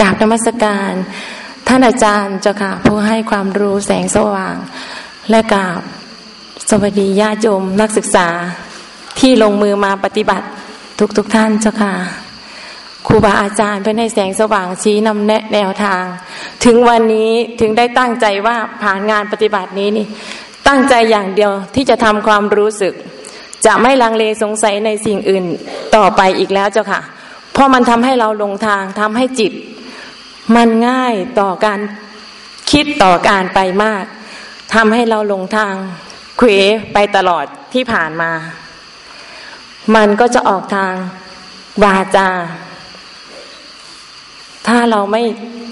กราบนมัสการ ท่านอาจารย์เจ้าค่ะผู้ให้ความรู้แสงสว่าง และกราบสวัสดีญาติโยมนักศึกษาที่ลงมือมาปฏิบัติทุกทุกท่านเจ้าค่ะครูบาอาจารย์เพื่อให้แสงสว่างชี้นำแนะแนวทาง ถึงวันนี้ถึงได้ตั้งใจว่าผ่านงานปฏิบัตินี้นี่ ตั้งใจอย่างเดียวที่จะทำความรู้สึก จะไม่ลังเลสงสัยในสิ่งอื่นต่อไปอีกแล้วเจ้าค่ะ เพราะมันทำให้เราลงทางทำให้จิต มันง่ายต่อการคิดต่อการไปมากทำให้เราลงทางเควไปตลอดที่ผ่านมา มันก็จะออกทางวาจา ถ้าเราไม่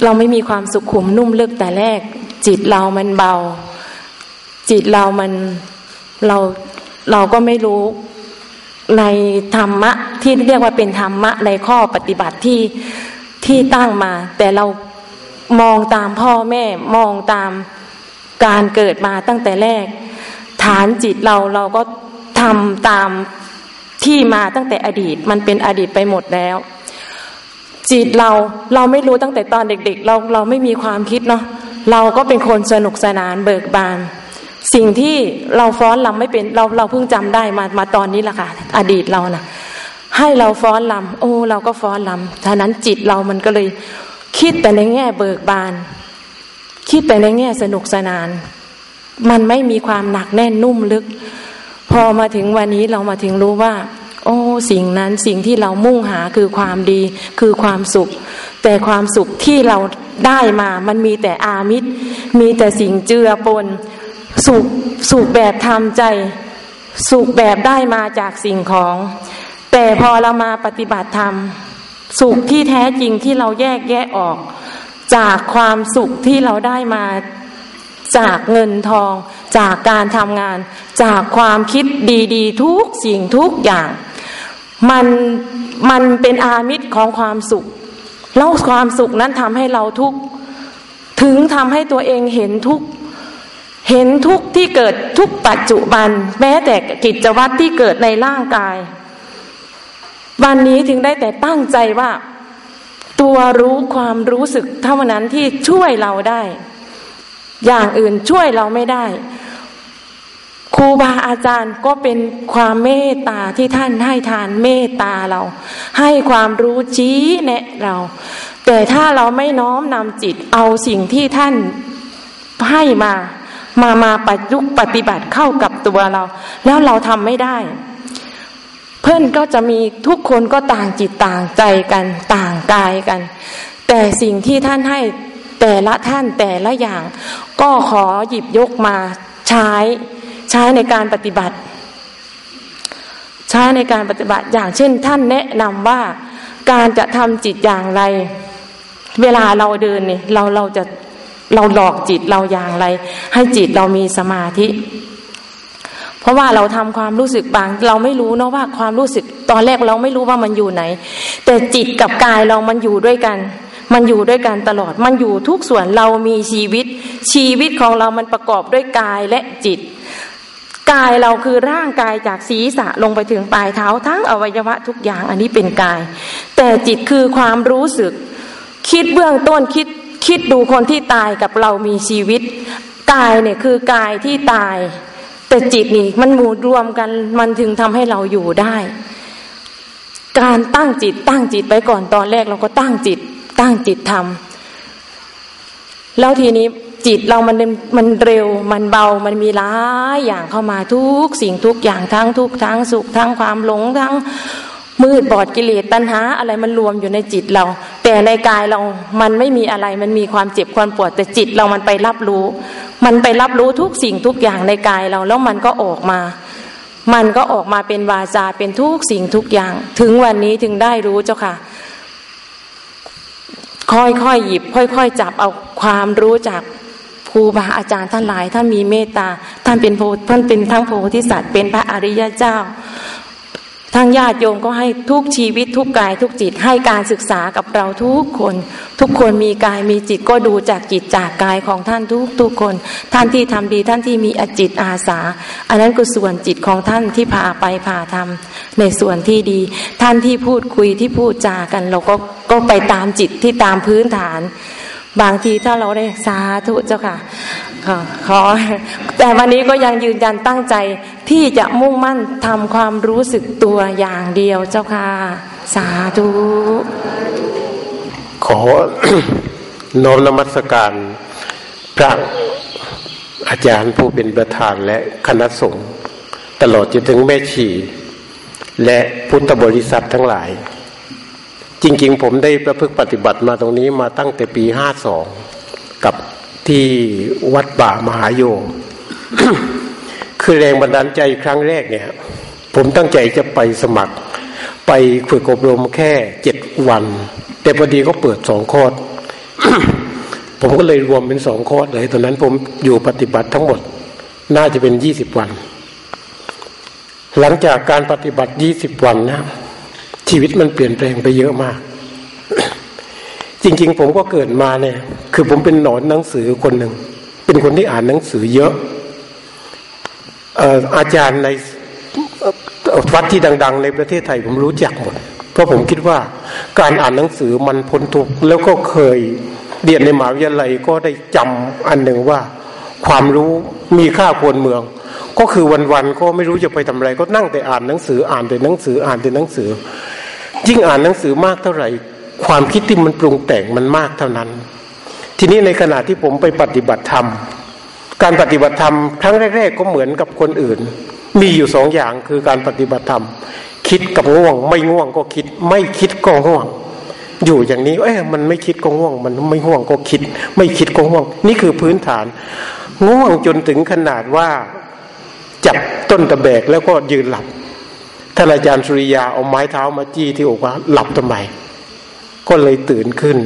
เราไม่มีความสุขขุมนุ่มลึกแต่แรก จิตเรามันเบา จิตเรามันเราเราก็ไม่รู้ในธรรมะที่เรียกว่าเป็นธรรมะในข้อปฏิบัติที่ ที่ตั้งมา แต่เรามองตามพ่อแม่มองตามการเกิดมาตั้งแต่แรก ฐานจิตเราเราก็ทำตามที่มาตั้งแต่อดีต มันเป็นอดีตไปหมดแล้ว จิตเราเราไม่รู้ตั้งแต่ตอนเด็ก ๆ เราเราไม่มีความคิดเนาะเราก็เป็นคนสนุกสนานเบิกบาน สิ่งที่เราฟ้อนลำไม่เป็นเราเราเพิ่งจำได้มามาตอนนี้แหละค่ะ อดีตเรานะ่ะ ให้เราฟ้อนลำโอ้เราก็ฟ้อนลำท่านั้นจิตเรามันก็เลยคิดแต่ในแง่เบิกบาน คิดแต่ในแง่สนุกสนาน มันไม่มีความหนักแน่นนุ่มลึก พอมาถึงวันนี้เรามาถึงรู้ว่า โอ้สิ่งนั้นสิ่งที่เรามุ่งหาคือความดีคือความสุข แต่ความสุขที่เราได้มามันมีแต่อามิตร มีแต่สิ่งเจือปนสุขสุขแบบทำใจ สุขแบบได้มาจากสิ่งของ แต่พอเรามาปฏิบัติธรรม สุขที่แท้จริงที่เราแยกแยะออก จากความสุขที่เราได้มาจากเงินทอง จากการทำงาน จากความคิดดี ๆ ทุกสิ่งทุกอย่าง มันมันเป็นอามิตรของความสุข แล้วความสุขนั้นทำให้เราทุกถึงทำให้ตัวเองเห็นทุกเห็นทุกที่เกิดทุกปัจจุบัน แม้แต่กิจวัตรที่เกิดในร่างกาย วันนี้ถึงได้แต่ตั้งใจว่า ตัวรู้ความรู้สึกเท่านั้นที่ช่วยเราได้ อย่างอื่นช่วยเราไม่ได้ครูบาอาจารย์ก็เป็นความเมตตาที่ท่านให้ทานเมตตาเรา ให้ความรู้ชี้แนะเรา แต่ถ้าเราไม่น้อมนำจิตเอาสิ่งที่ท่านให้มา มามาปยุกปฏิบัติเข้ากับตัวเรา แล้วเราทำไม่ได้ เพื่อนก็จะมีทุกคนก็ต่างจิตต่างใจกันต่างกายกัน แต่สิ่งที่ท่านให้แต่ละท่านแต่ละอย่าง ก็ขอหยิบยกมาใช้ใช้ในการปฏิบัติ ใช้ในการปฏิบัติอย่างเช่น ท่านแนะนำว่าการจะทำจิตอย่างไร เวลาเราเดินเนี่ยเราเราจะเราหลอกจิตเราอย่างไร ให้จิตเรามีสมาธิ เพราะว่าเราทำความรู้สึกบาง เราไม่รู้นะว่าความรู้สึกตอนแรกเราไม่รู้ว่ามันอยู่ไหน แต่จิตกับกายเรามันอยู่ด้วยกัน มันอยู่ด้วยกันตลอด มันอยู่ทุกส่วนเรามีชีวิต ชีวิตของเรามันประกอบด้วยกายและจิตกายเราคือร่างกายจากศีรษะลงไปถึงปลายเท้าทั้งอวัยวะทุกอย่างอันนี้เป็นกาย แต่จิตคือความรู้สึก คิดเบื้องต้นคิดคิดดูคนที่ตายกับเรามีชีวิต กายเนี่ยคือกายที่ตาย แต่จิตนี่มันมูรวมกันมันถึงทำให้เราอยู่ได้ การตั้งจิตตั้งจิตไปก่อนตอนแรกเราก็ตั้งจิต ตั้งจิตทำแล้วทีนี้จิตเรามันมันเร็วมันเบามันมีหลายอย่างเข้ามาทุกสิ่งทุกอย่างทั้งทุกทั้งสุขทั้งความหลงทั้ง มืดบอดกิเลสตัณหาอะไรมันรวมอยู่ในจิตเรา แต่ในกายเรามันไม่มีอะไรมันมีความเจ็บความปวด แต่จิตเรามันไปรับรู้ มันไปรับรู้ทุกสิ่งทุกอย่างในกายเราแล้วมันก็ออกมา มันก็ออกมาเป็นวาจาเป็นทุกสิ่งทุกอย่าง ถึงวันนี้ถึงได้รู้เจ้าค่ะ ค่อยๆหยิบ ค่อย ๆ จับเอาความรู้จากครูบาอาจารย์ท่านหลายท่านมีเมตตาท่านเป็นโพท่านเป็นทั้งโพธิสัตว์เป็นพระอริยเจ้า ทั้งญาติโยมก็ให้ทุกชีวิตทุกกายทุกจิตให้การศึกษากับเราทุกคน ทุกคนมีกายมีจิตก็ดูจากจิตจากกายของท่านทุกทุกคน ท่านที่ทำดีท่านที่มีอจิตอาสา อันนั้นก็ส่วนจิตของท่านที่พาไปพาทำในส่วนที่ดี ท่านที่พูดคุยที่พูดจากัน เราก็ก็ไปตามจิตที่ตามพื้นฐาน บางทีถ้าเราได้สาธุเจ้าค่ะ ขอแต่วันนี้ก็ยังยืนยันตั้งใจที่จะมุ่งมั่นทำความรู้สึกตัวอย่างเดียวเจ้าค่ะสาธุขอน้อมนมัสการพระอาจารย์ผู้เป็นประธานและคณะสงฆ์ตลอดจนถึงแม่ชีและพุทธบริษัททั้งหลาย จริงๆ ผมได้ประพฤติปฏิบัติมาตรงนี้มาตั้งแต่ปีห้าสองกับ ที่วัดป่ามหาโยมคือแรงบันดาลใจครั้งแรกเนี่ย ผมตั้งใจจะไปสมัคร ไปฝึกอบรมแค่เจ็ดวัน แต่พอดีก็เปิดสองคอร์สผมก็เลยรวมเป็นสองคอร์สเลยตอนนั้นผมอยู่ปฏิบัติทั้งหมด น่าจะเป็นยี่สิบวัน หลังจากการปฏิบัติยี่สิบวันนะชีวิตมันเปลี่ยนแปลงไปเยอะมาก จริง ๆ ผมก็เกิดมาเนี่ย คือผมเป็นหนอนหนังสือคนหนึ่ง เป็นคนที่อ่านหนังสือเยอะอาจารย์ในวัดที่ดัง ๆ ในประเทศไทยผมรู้จักหมด เพราะผมคิดว่าการอ่านหนังสือมันพ้นทุกข์แล้วก็เคยเรียนในมหาวิทยาลัยก็ได้จำอันหนึ่งว่า ความรู้มีค่าควรเมือง ก็คือวันๆก็ไม่รู้จะไปทำอะไร ก็นั่งแต่อ่านหนังสืออ่านแต่หนังสืออ่านแต่หนังสือ ยิ่งอ่านหนังสือมากเท่าไหร่ ความคิดที่มันปรุงแต่งมันมากเท่านั้น ทีนี้ในขณะที่ผมไปปฏิบัติธรรม การปฏิบัติธรรมครั้งแรก ๆ ก็เหมือนกับคนอื่น มีอยู่สองอย่างคือการปฏิบัติธรรม คิดกับง่วง ไม่ง่วงก็คิด ไม่คิดก็ง่วง อยู่อย่างนี้ เอ๊ะมันไม่คิดก็ง่วง มันไม่ง่วงก็คิด ไม่คิดก็ง่วง นี่คือพื้นฐาน ง่วงจนถึงขนาดว่าจับต้นตะแบกแล้วก็ยืนหลับท่านอาจารย์สุริยาเอาไม้เท้ามาจี้ที่อกว่าหลับทำไม ก็เลยตื่นขึ้น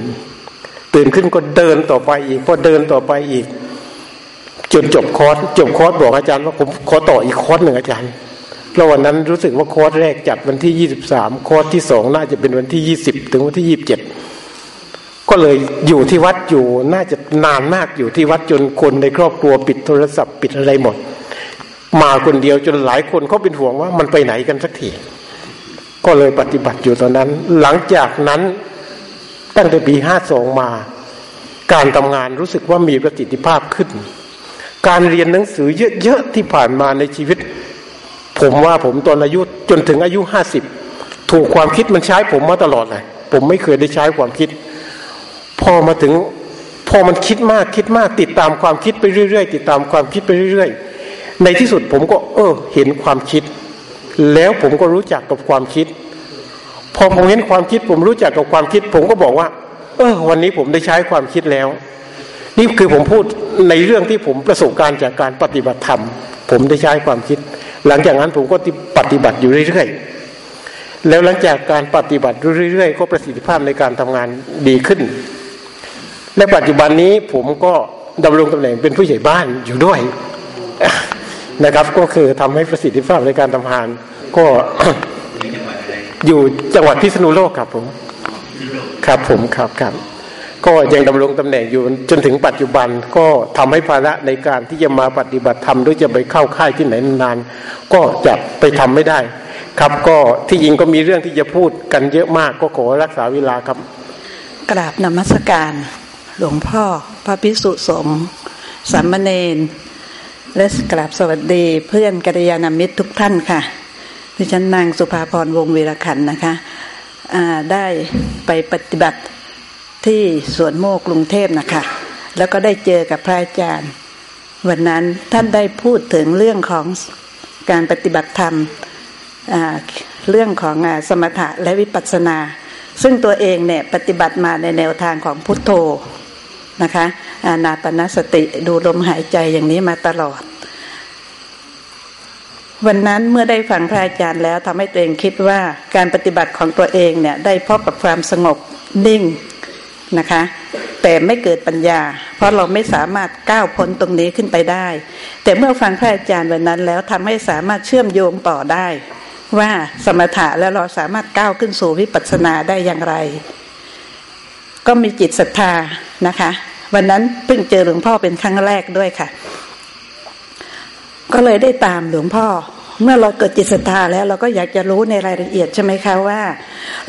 ตื่นขึ้นก็เดินต่อไปอีกพอเดินต่อไปอีก จนจบคอร์สจบคอร์สบอกอาจารย์ว่าผมขอต่ออีกคอร์สหนึ่งอาจารย์เพราะวันนั้นรู้สึกว่าคอร์สแรกจัดวันที่ยี่สิบสามคอร์สที่สองน่าจะเป็นวันที่ยี่สิบถึงวันที่ยี่สิบเจ็ดก็เลยอยู่ที่วัดอยู่น่าจะนานมากอยู่ที่วัดจนคนในครอบครัวปิดโทรศัพท์ปิดอะไรหมด มาคนเดียวจนหลายคนเขาเป็นห่วงว่ามันไปไหนกันสักทีก็เลยปฏิบัติอยู่ตอนนั้น หลังจากนั้น ตั้งแต่ปีห้าสองมา การทำงานรู้สึกว่ามีประสิทธิภาพขึ้น การเรียนหนังสือเยอะๆที่ผ่านมาในชีวิต ผมว่าผมตอนอายุจนถึงอายุห้าสิบถูกความคิดมันใช้ผมมาตลอดเลยผมไม่เคยได้ใช้ความคิด พอมาถึงพอมันคิดมากคิดมาก ติดตามความคิดไปเรื่อยๆ ติดตามความคิดไปเรื่อยๆ ในที่สุดผมก็ เออ เห็นความคิด แล้วผมก็รู้จักกับความคิด พอผมเห็นความคิดผมรู้จักกับความคิด ผมก็บอกว่า เออ วันนี้ผมได้ใช้ความคิดแล้ว นี่คือผมพูดในเรื่องที่ผมประสบการณ์จากการปฏิบัติธรรม ผมได้ใช้ความคิด หลังจากนั้นผมก็ปฏิบัติอยู่เรื่อยๆแล้วหลังจากการปฏิบัติเรื่อยๆก็ประสิทธิภาพในการทำงานดีขึ้น และปัจจุบันนี้ผมก็ดำรงตำแหน่งเป็นผู้ใหญ่บ้านอยู่ด้วยนะครับ ก็คือทำให้ประสิทธิภาพในการทำงานก็ อยู่จังหวัดพิษณุโลกครับผม ครับผมครับครับ ก็ยังดำรงตำแหน่งอยู่จนถึงปัจจุบันก็ทำให้ภาระในการที่จะมาปฏิบัติธรรมหรือจะไปเข้าค่ายที่ไหนนาน ก็จะไปทำไม่ได้ ครับก็ที่ยิงก็มีเรื่องที่จะพูดกันเยอะมากก็ขอรักษาเวลาครับ กราบนมัสการ หลวงพ่อพระพิสุสมสามเณรและกราบสวัสดีเพื่อนกัลยาณมิตรทุกท่านค่ะ ดิฉันนางสุภาพรวงเวรขันนะคะได้ไปปฏิบัติที่สวนโมกกรุงเทพนะคะ แล้วก็ได้เจอกับพระอาจารย์ วันนั้นท่านได้พูดถึงเรื่องของการปฏิบัติธรรมเรื่องของสมถะและวิปัสสนา ซึ่งตัวเองเนี่ยปฏิบัติมาในแนวทางของพุทโธนะคะอานาปนสติดูลมหายใจอย่างนี้มาตลอด วันนั้นเมื่อได้ฟังพระอาจารย์แล้วทำให้ตัวเองคิดว่าการปฏิบัติของตัวเองเนี่ยได้พบกับความสงบนิ่งนะคะ แต่ไม่เกิดปัญญา เพราะเราไม่สามารถก้าวพ้นตรงนี้ขึ้นไปได้ แต่เมื่อฟังพระอาจารย์วันนั้นแล้วทำให้สามารถเชื่อมโยงต่อได้ ว่าสมถะแล้วเราสามารถก้าวขึ้นสู่วิปัสสนาได้อย่างไร ก็มีจิตศรัทธานะคะ วันนั้นเพิ่งเจอหลวงพ่อเป็นครั้งแรกด้วยค่ะ ก็เลยได้ตามหลวงพ่อ เมื่อเราเกิดจิตศรัทธาแล้วเราก็อยากจะรู้ในรายละเอียดใช่ไหมคะว่า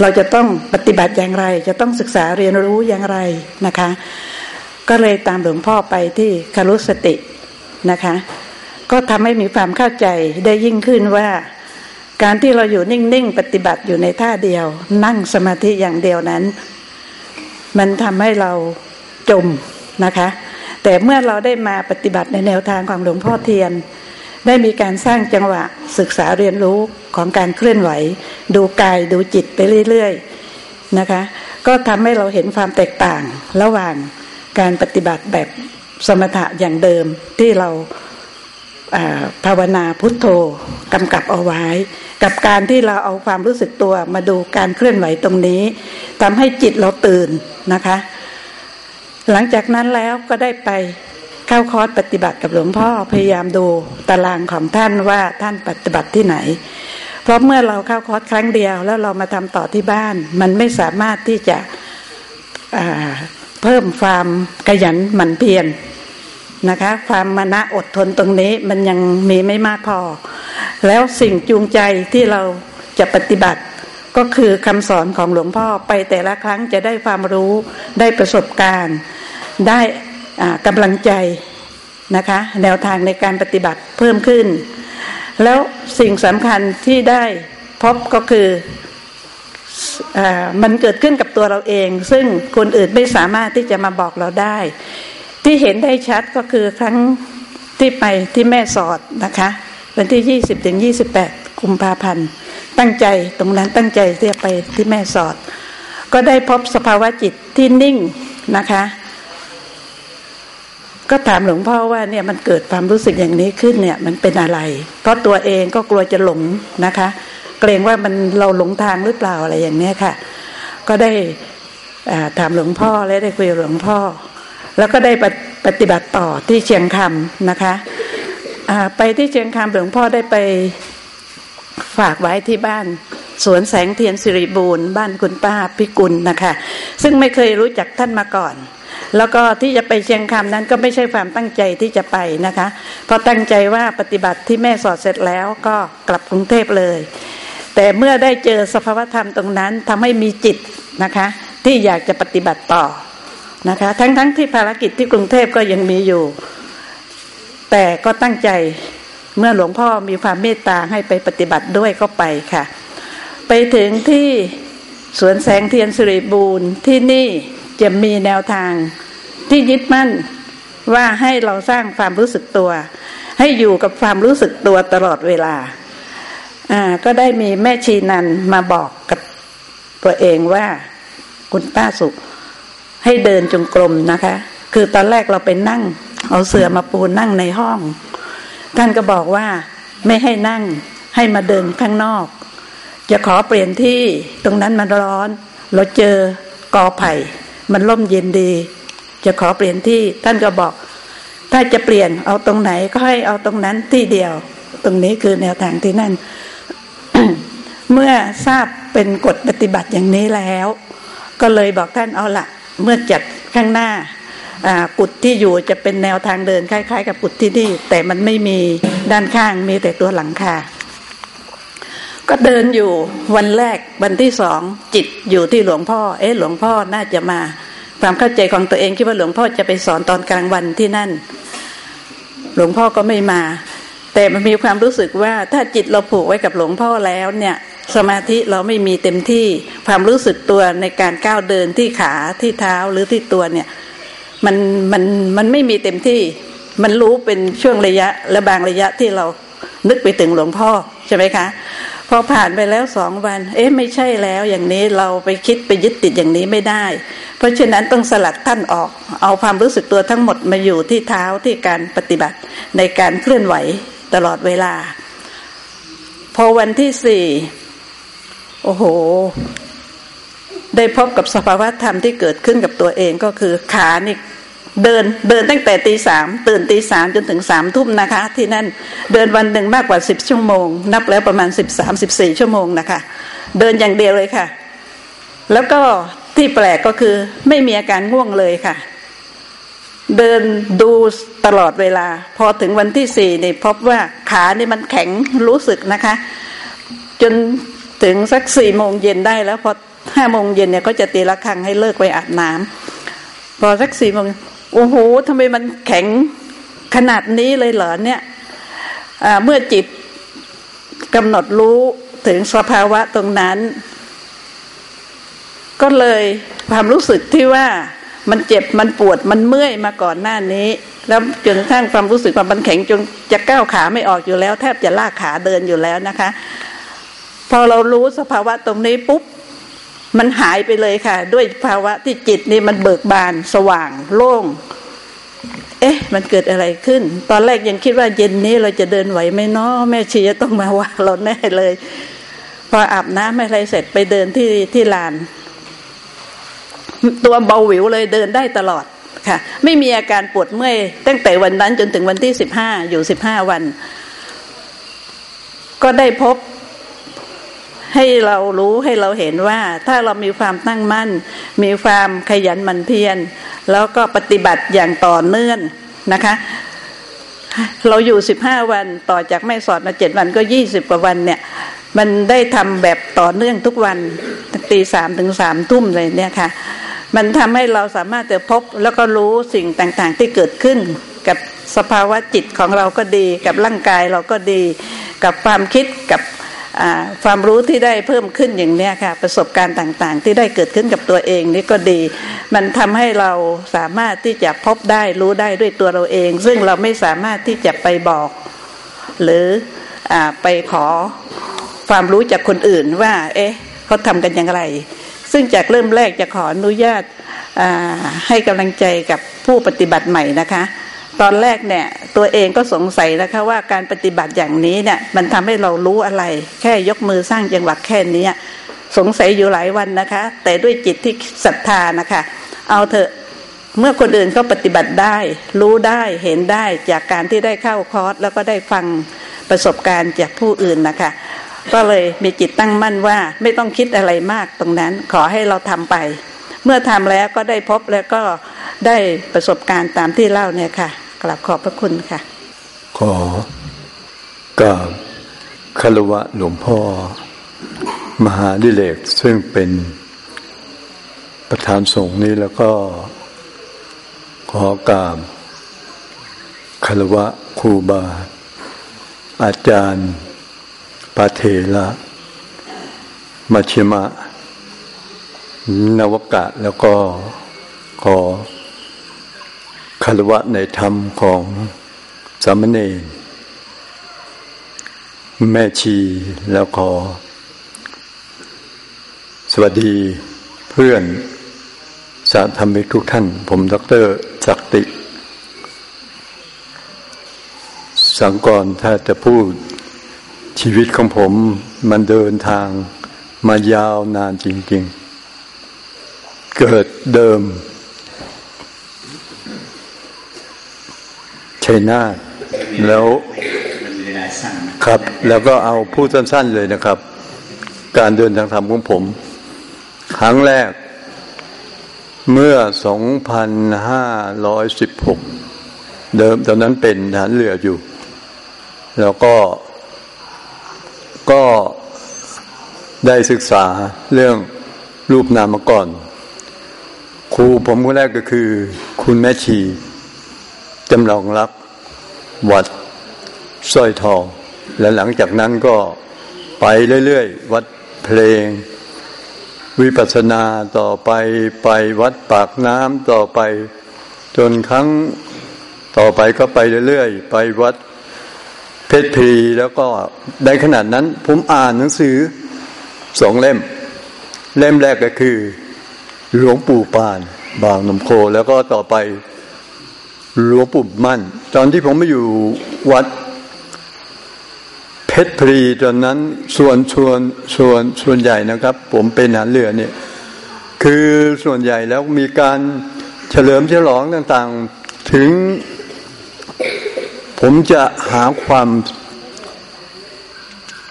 เราจะต้องปฏิบัติอย่างไร จะต้องศึกษาเรียนรู้อย่างไรนะคะ ก็เลยตามหลวงพ่อไปที่คารุสตินะคะ ก็ทำให้มีความเข้าใจได้ยิ่งขึ้นว่าการที่เราอยู่นิ่งๆ ปฏิบัติอยู่ในท่าเดียว นั่งสมาธิอย่างเดียวนั้น มันทำให้เราจมนะคะ แต่เมื่อเราได้มาปฏิบัติในแนวทางของหลวงพ่อเทียน ได้มีการสร้างจังหวะศึกษาเรียนรู้ของการเคลื่อนไหว ดูกายดูจิตไปเรื่อยๆนะคะ ก็ทำให้เราเห็นความแตกต่างระหว่างการปฏิบัติแบบสมถะอย่างเดิมที่เราภาวนาพุทโธกำกับเอาไว้ กับการที่เราเอาความรู้สึกตัวมาดูการเคลื่อนไหวตรงนี้ทำให้จิตเราตื่นนะคะ หลังจากนั้นแล้วก็ได้ไป เข้าคอร์สปฏิบัติกับหลวงพ่อพยายามดูตารางของท่านว่าท่านปฏิบัติที่ไหน เพราะเมื่อเราเข้าคอร์สครั้งเดียว แล้วเรามาทำต่อที่บ้าน มันไม่สามารถที่จะเพิ่มความขยันหมั่นเพียรนะคะ ความมณะอดทนตรงนี้มันยังมีไม่มากพอ แล้วสิ่งจูงใจที่เราจะปฏิบัติก็คือคำสอนของหลวงพ่อไปแต่ละครั้งจะได้ความรู้ได้ประสบการณ์ ได้ กำลังใจนะคะ แนวทางในการปฏิบัติเพิ่มขึ้น แล้วสิ่งสำคัญที่ได้พบก็คืออมันเกิดขึ้นกับตัวเราเอง ซึ่งคนอื่นไม่สามารถที่จะมาบอกเราได้ ที่เห็นได้ชัดก็คือครั้งที่ไปที่แม่สอดนะคะวันที่ยี่สิบถึงยี่สิบแปดกุมภาพันธ์ตั้งใจตรงนั้นตั้งใจที่จะไปที่แม่สอด ก็ได้พบสภาวะจิตที่นิ่งนะคะ ก็ถามหลวงพ่อว่าเนี่ยมันเกิดความรู้สึกอย่างนี้ขึ้นเนี่ยมันเป็นอะไร เพราะตัวเองก็กลัวจะหลงนะคะ เกรงว่ามันเราหลงทางหรือเปล่าอะไรอย่างเนี้ยค่ะ ก็ได้ถามหลวงพ่อและได้คุยกับหลวงพ่อ แล้วก็ได้ปฏิบัติต่อที่เชียงคำนะคะไปที่เชียงคำหลวงพ่อได้ไปฝากไว้ที่บ้านสวนแสงเทียนสิริบูรณ์บ้านคุณป้าพิกุลนะคะ ซึ่งไม่เคยรู้จักท่านมาก่อน แล้วก็ที่จะไปเชียงคำนั้นก็ไม่ใช่ความตั้งใจที่จะไปนะคะเพราะตั้งใจว่าปฏิบัติที่แม่สอดเสร็จแล้วก็กลับกรุงเทพเลย แต่เมื่อได้เจอสภาวธรรมตรงนั้นทำให้มีจิตนะคะ ที่อยากจะปฏิบัติต่อนะคะ ทั้งๆทที่ภารกิจที่กรุงเทพก็ยังมีอยู่ แต่ก็ตั้งใจเมื่อหลวงพ่อมีความเมตตาให้ไปปฏิบัติด้วยก็ไปค่ะ ไปถึงที่สวนแสงเทียนสุริบูรณ์ที่นี่ จะมีแนวทางที่ยึดมั่นว่าให้เราสร้างความรู้สึกตัว ให้อยู่กับความรู้สึกตัวตลอดเวลาอ่าก็ได้มีแม่ชีนันมาบอกกับตัวเองว่าคุณป้าสุข ให้เดินจงกรมนะคะ คือตอนแรกเราไปนั่ง เอาเสื่อมาปูนั่งในห้อง ท่านก็บอกว่าไม่ให้นั่งให้มาเดินข้างนอก จะขอเปลี่ยนที่ตรงนั้นมันร้อน เราเจอกอไผ่ มันร่มเย็นดี จะขอเปลี่ยนที่ท่านก็บอก ถ้าจะเปลี่ยนเอาตรงไหนก็ให้เอาตรงนั้นที่เดียว ตรงนี้คือแนวทางที่นั่น เมื่อทราบเป็นกฎปฏิบัติอย่างนี้แล้ว ก็เลยบอกท่านเอาละเมื่อจัดข้างหน้ากุฏที่อยู่จะเป็นแนวทางเดินคล้าย ๆ กับกุฏที่นี่แต่มันไม่มีด้านข้างมีแต่ตัวหลังคา ก็เดินอยู่วันแรกวันที่สองจิตอยู่ที่หลวงพ่อ เอ๊ะหลวงพ่อน่าจะมา ความเข้าใจของตัวเองคิดว่าหลวงพ่อจะไปสอนตอนกลางวันที่นั่น หลวงพ่อก็ไม่มา แต่มันมีความรู้สึกว่าถ้าจิตเราผูกไว้กับหลวงพ่อแล้วเนี่ย สมาธิเราไม่มีเต็มที่ความรู้สึกตัวในการก้าวเดินที่ขาที่เท้าหรือที่ตัวเนี่ยมันมันมันไม่มีเต็มที่ มันรู้เป็นช่วงระยะและบางระยะที่เรานึกไปถึงหลวงพ่อใช่ไหมคะ พอผ่านไปแล้วสองวัน เอ๊ะไม่ใช่แล้วอย่างนี้เราไปคิดไปยึดติดอย่างนี้ไม่ได้ เพราะฉะนั้นต้องสลัดท่านออก เอาความรู้สึกตัวทั้งหมดมาอยู่ที่เท้าที่การปฏิบัติในการเคลื่อนไหวตลอดเวลา พอวันที่สี่โอ้โห ได้พบกับสภาวะธรรมที่เกิดขึ้นกับตัวเองก็คือขานี่ เดินเดินตั้งแต่ตีสามตื่นตีสามจนถึงสามทุ่มนะคะ ที่นั่นเดินวันหนึ่งมากกว่าสิบชั่วโมง นับแล้วประมาณสิบสามสิบสี่ชั่วโมงนะคะ เดินอย่างเดียวเลยค่ะ แล้วก็ที่แปลกก็คือไม่มีอาการง่วงเลยค่ะ เดินดูตลอดเวลา พอถึงวันที่สี่เนี่ยพบว่าขานี่มันแข็งรู้สึกนะคะ จนถึงสักสี่โมงเย็นได้แล้วพอห้าโมงเย็นเนี่ยก็จะตีละครังให้เลิกไปอาบน้ำพอสักสี่โมง โอ้โหทำไมมันแข็งขนาดนี้เลยเหรอเนี่ยเมื่อจิตกำหนดรู้ถึงสภาวะตรงนั้น ก็เลยความรู้สึกที่ว่ามันเจ็บมันปวดมันเมื่อยมาก่อนหน้านี้ แล้วจนทั้งความรู้สึกว่ามันแข็งจนจะก้าวขาไม่ออกอยู่แล้ว แทบจะลากขาเดินอยู่แล้วนะคะ พอเรารู้สภาวะตรงนี้ปุ๊บ มันหายไปเลยค่ะ ด้วยภาวะที่จิตนี่มันเบิกบานสว่างโล่ง เอ๊ะ มันเกิดอะไรขึ้น ตอนแรกยังคิดว่าเย็นนี้เราจะเดินไหวไหมเนาะแม่ชีจะต้องมาว่าเราแน่เลย พออาบน้ำอะไรเสร็จไปเดินที่ที่ลาน ตัวเบาหวิวเลยเดินได้ตลอดค่ะ ไม่มีอาการปวดเมื่อย ตั้งแต่วันนั้นจนถึงวันที่สิบห้าอยู่สิบห้าวัน ก็ได้พบ ให้เรารู้ให้เราเห็นว่าถ้าเรามีความตั้งมั่น มีความขยันหมั่นเพียรแล้วก็ปฏิบัติอย่างต่อเนื่องนะคะ เราอยู่สิบห้าวันต่อจากไม่สอดมาเจ็ดวันก็ยี่สิบกว่าวันเนี่ย มันได้ทำแบบต่อเนื่องทุกวันตีสามถึงสามทุ่มเลยเนี่ยค่ะ มันทำให้เราสามารถจะพบแล้วก็รู้สิ่งต่างๆที่เกิดขึ้นกับสภาวะจิตของเราก็ดี กับร่างกายเราก็ดี กับความคิดกับ ความรู้ที่ได้เพิ่มขึ้นอย่างนี้ค่ะประสบการณ์ต่างๆ ที่ได้เกิดขึ้นกับตัวเองนี่ก็ดี มันทำให้เราสามารถที่จะพบได้รู้ได้ด้วยตัวเราเอง ซึ่งเราไม่สามารถที่จะไปบอก หรืออไปขอความรู้จากคนอื่นว่า เอ๊ะเขาทำกันอย่างไร ซึ่งจากเริ่มแรกจะขออนุญาตให้กำลังใจกับผู้ปฏิบัติใหม่นะคะ ตอนแรกเนี่ย ตัวเองก็สงสัยนะคะว่าการปฏิบัติอย่างนี้เนี่ย มันทำให้เรารู้อะไร แค่ยกมือสร้างจังหวะแค่นี้สงสัยอยู่หลายวันนะคะ แต่ด้วยจิตที่ศรัทธานะคะ เอาเถอะเมื่อคนอื่นก็ปฏิบัติได้ รู้ได้เห็นได้จากการที่ได้เข้าคอร์สแล้วก็ได้ฟังประสบการณ์จากผู้อื่นนะคะ ก็เลยมีจิตตั้งมั่นว่าไม่ต้องคิดอะไรมากตรงนั้นขอให้เราทำไป เมื่อทำแล้วก็ได้พบแล้วก็ได้ประสบการณ์ตามที่เล่าเนี่ยค่ะ กราบขอบพระคุณค่ะ ขอกราบคารวะหลวงพ่อ มหาดิเลกซึ่งเป็นประธานสงฆ์นี้แล้วก็ ขอกราบคารวะครูบา อาจารย์ปาเทละมาชิมะ นวกะแล้วก็ขอ คารวะในธรรมของสามเณรแม่ชีแล้วขอ สวัสดีเพื่อนสาธรรมิกทุกท่าน ผมดรจักติ สังกรถ้าจะพูดชีวิตของผมมันเดินทางมายาวนานจริง ๆ เกิดเดิม ชัยนาทแล้วครับ แล้วก็เอาพูดสั้นๆเลยนะครับ การเดินทางธรรมของผม ครั้งแรก เมื่อ 2516 เดิมตอนนั้นเป็นฐานเรืออยู่ แล้วก็ก็ได้ศึกษาเรื่องรูปนามมาก่อน ครูผมคนแรกก็คือ คุณแม่ชีจำลองรับ วัดสร้อยทอง และหลังจากนั้นก็ไปเรื่อยๆ วัดเพลง วิปัสสนาต่อไปไปวัดปากน้ำต่อไป จนครั้งต่อไปก็ไปเรื่อยๆ ไปวัดเพชรพีแล้วก็ได้ขนาดนั้น ผมอ่านหนังสือสองเล่ม เล่มแรกก็คือ หลวงปู่ปาน บางนมโคแล้วก็ต่อไป หลวงปู่มั่น ตอนที่ผมมาอยู่วัดเพชรพรีตอนนั้นส่วนส่วนส่วนส่วนใหญ่นะครับ ผมเป็นหานเรือเนี่ยคือส่วนใหญ่แล้วมีการเฉลิมฉลองต่างๆ ถึงผมจะหาความ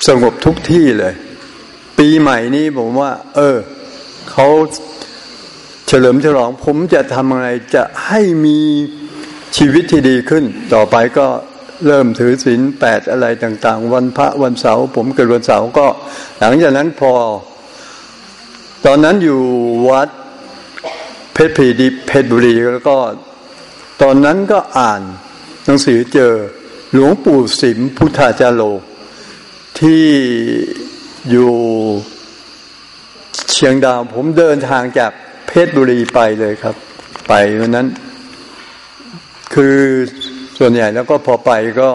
สงบทุกที่เลย ปีใหม่นี้ผมว่า เออเขาเฉลิมฉลอง ผมจะทำอะไรจะให้มี ชีวิตที่ดีขึ้น ต่อไปก็เริ่มถือศีลแปดอะไรต่าง ๆ วันพระวันเสาร์ผมเกิดวันเสาร์ก็ หลังจากนั้นพอ ตอนนั้นอยู่วัดเพชรพีดีเพชรบุรีแล้วก็ ตอนนั้นก็อ่านหนังสือเจอหลวงปู่สิมพุทธาจารโล ที่อยู่เชียงดาวผมเดินทางจากเพชรบุรีไปเลยครับ ไปวันนั้น คือส่วนใหญ่แล้วก็พอไปก็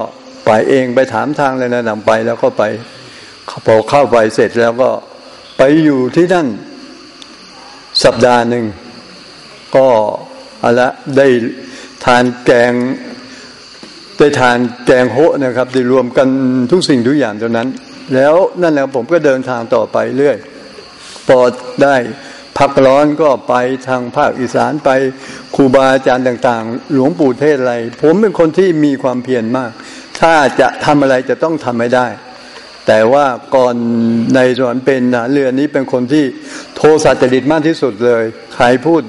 ไปเองไปถามทางเลยนะนำไปแล้วก็ไปพอเข้าไปเสร็จแล้วก็ไปอยู่ที่นั่นสัปดาห์หนึ่ง ก็อะไรได้ทานแกงได้ทานแกงโฮนะครับได้รวมกันทุกสิ่งทุกอย่างตอนนั้น แล้วนั่นแหละผมก็เดินทางต่อไปเรื่อย พอได้ พักร้อนก็ไปทางภาคอีสานไปครูบาอาจารย์ต่าง ๆ หลวงปู่เทศอะไร ผมเป็นคนที่มีความเพียรมาก ถ้าจะทำอะไรจะต้องทำให้ได้ แต่ว่าก่อนในสวนเป็นนะเรือนี้เป็นคนที่โทสะจริตมากที่สุดเลยใครพูด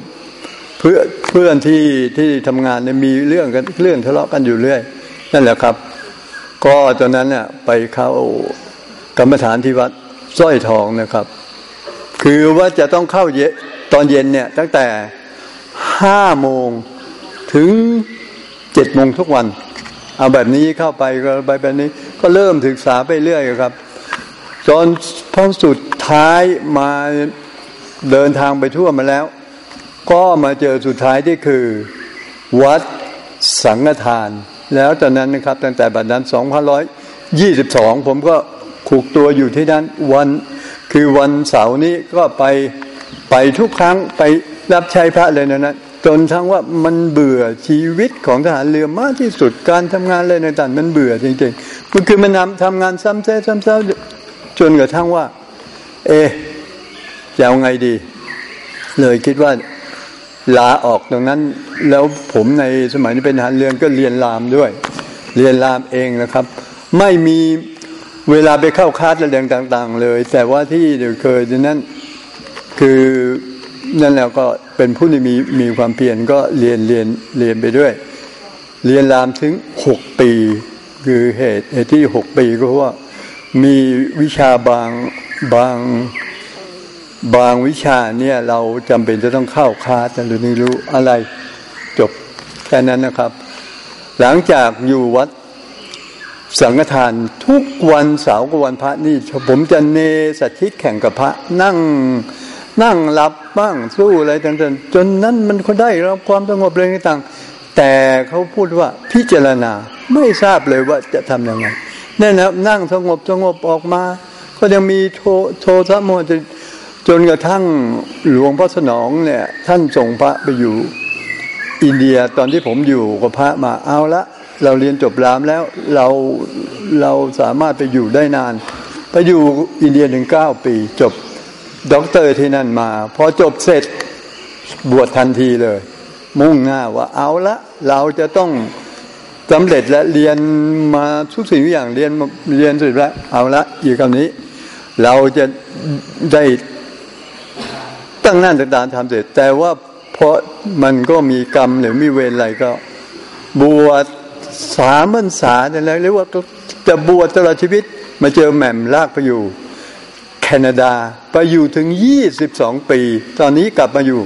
เพื่อเพื่อนที่ที่ทำงานเนี่ยมีเรื่องกันเรื่องทะเลาะกันอยู่เรื่อย นั่นแหละครับ ก็ตอนนั้นเนี่ยไปเข้ากรรมฐานที่วัดสร้อยทองนะครับ คือว่าจะต้องเข้าเยตอนเย็นเนี่ย ตั้งแต่ห้าโมงถึงเจ็ดโมงทุกวัน เอาแบบนี้เข้าไปก็ไปแบบนี้ ก็เริ่มศึกษาไปเรื่อยครับ จนพอสุดท้ายมาเดินทางไปทั่วมาแล้ว ก็มาเจอสุดท้ายที่คือ วัดสังฆทาน แล้วตอนนั้นนะครับ ตั้งแต่บัดนั้น2522ผมก็ขุกตัวอยู่ที่นั้นวัน คือวันเสาร์นี้ก็ไปไปทุกครั้งไปรับใช้พระเลยนะนะจนทั้งว่ามันเบื่อชีวิตของทหารเรือมากที่สุดการทำงานเลยในต่างมันเบื่อจริงๆมันคือมันทำทำงานซ้ำแซ้ำแซ้จนกระทั่งว่า เอ๊จะเอาไงดี เลยคิดว่าลาออกตรงนั้น แล้วผมในสมัยนี้เป็นทหารเรือก็เรียนรามด้วย เรียนรามเองนะครับ ไม่มี เวลาไปเข้าคาสเรื่องต่างๆ เลย แต่ว่าที่เดี๋ยวเคยนั้นคือนั่นแล้วก็เป็นผู้ที่มีมีความเพียรก็เรียนเรียนเรียนไปด้วย เรียนรามถึงหกปี คือเหตุเหตุที่หกปีก็เพราะว่ามีวิชาบางบางบางวิชาเนี่ยเราจำเป็นจะต้องเข้าคาสหรือไม่รู้อะไรจบแค่นั้นนะครับ หลังจากอยู่วัด สังฆทานทุกวันเสาร์กับวันพระนี่ผมจะเนสัชิตแข่งกับพระนั่งนั่งหลับบ้างสู้อะไรต่างๆ จนนั้นมันก็ได้รับความสงบเลยต่างแต่เขาพูดว่าพิจารณาไม่ทราบเลยว่าจะทำยังไงนั่นนะนั่งสงบสงบออกมา ก็ยังมีโทโทสะโมหะจนกระทั่งหลวงพ่อสนองเนี่ยท่านส่งพระไปอยู่อินเดียตอนที่ผมอยู่กับพระมาเอาละ เราเรียนจบรามแล้วเราเราสามารถไปอยู่ได้นาน ไปอยู่อินเดียถึงเก้าปี จบด็อกเตอร์ที่นั่นมาพอจบเสร็จบวชทันทีเลย มุ่งหน้าว่าเอาละเราจะต้องสำเร็จและเรียนมาทุกสิ่งทุกอย่างเรียนเรียนเสร็จแล้วเอาละอยู่คำนี้ เราจะได้ตั้งนั่นต่างๆทำเสร็จ แต่ว่าเพราะมันก็มีกรรมหรือมีเวรอะไรก็ บวช สามพรรษาเนี่ยเรียกว่าจะบวชตลอดชีวิต มาเจอแหม่มลากไปอยู่ แคนาดาไปอยู่ถึงยี่สิบสองปี ตอนนี้กลับมาอยู่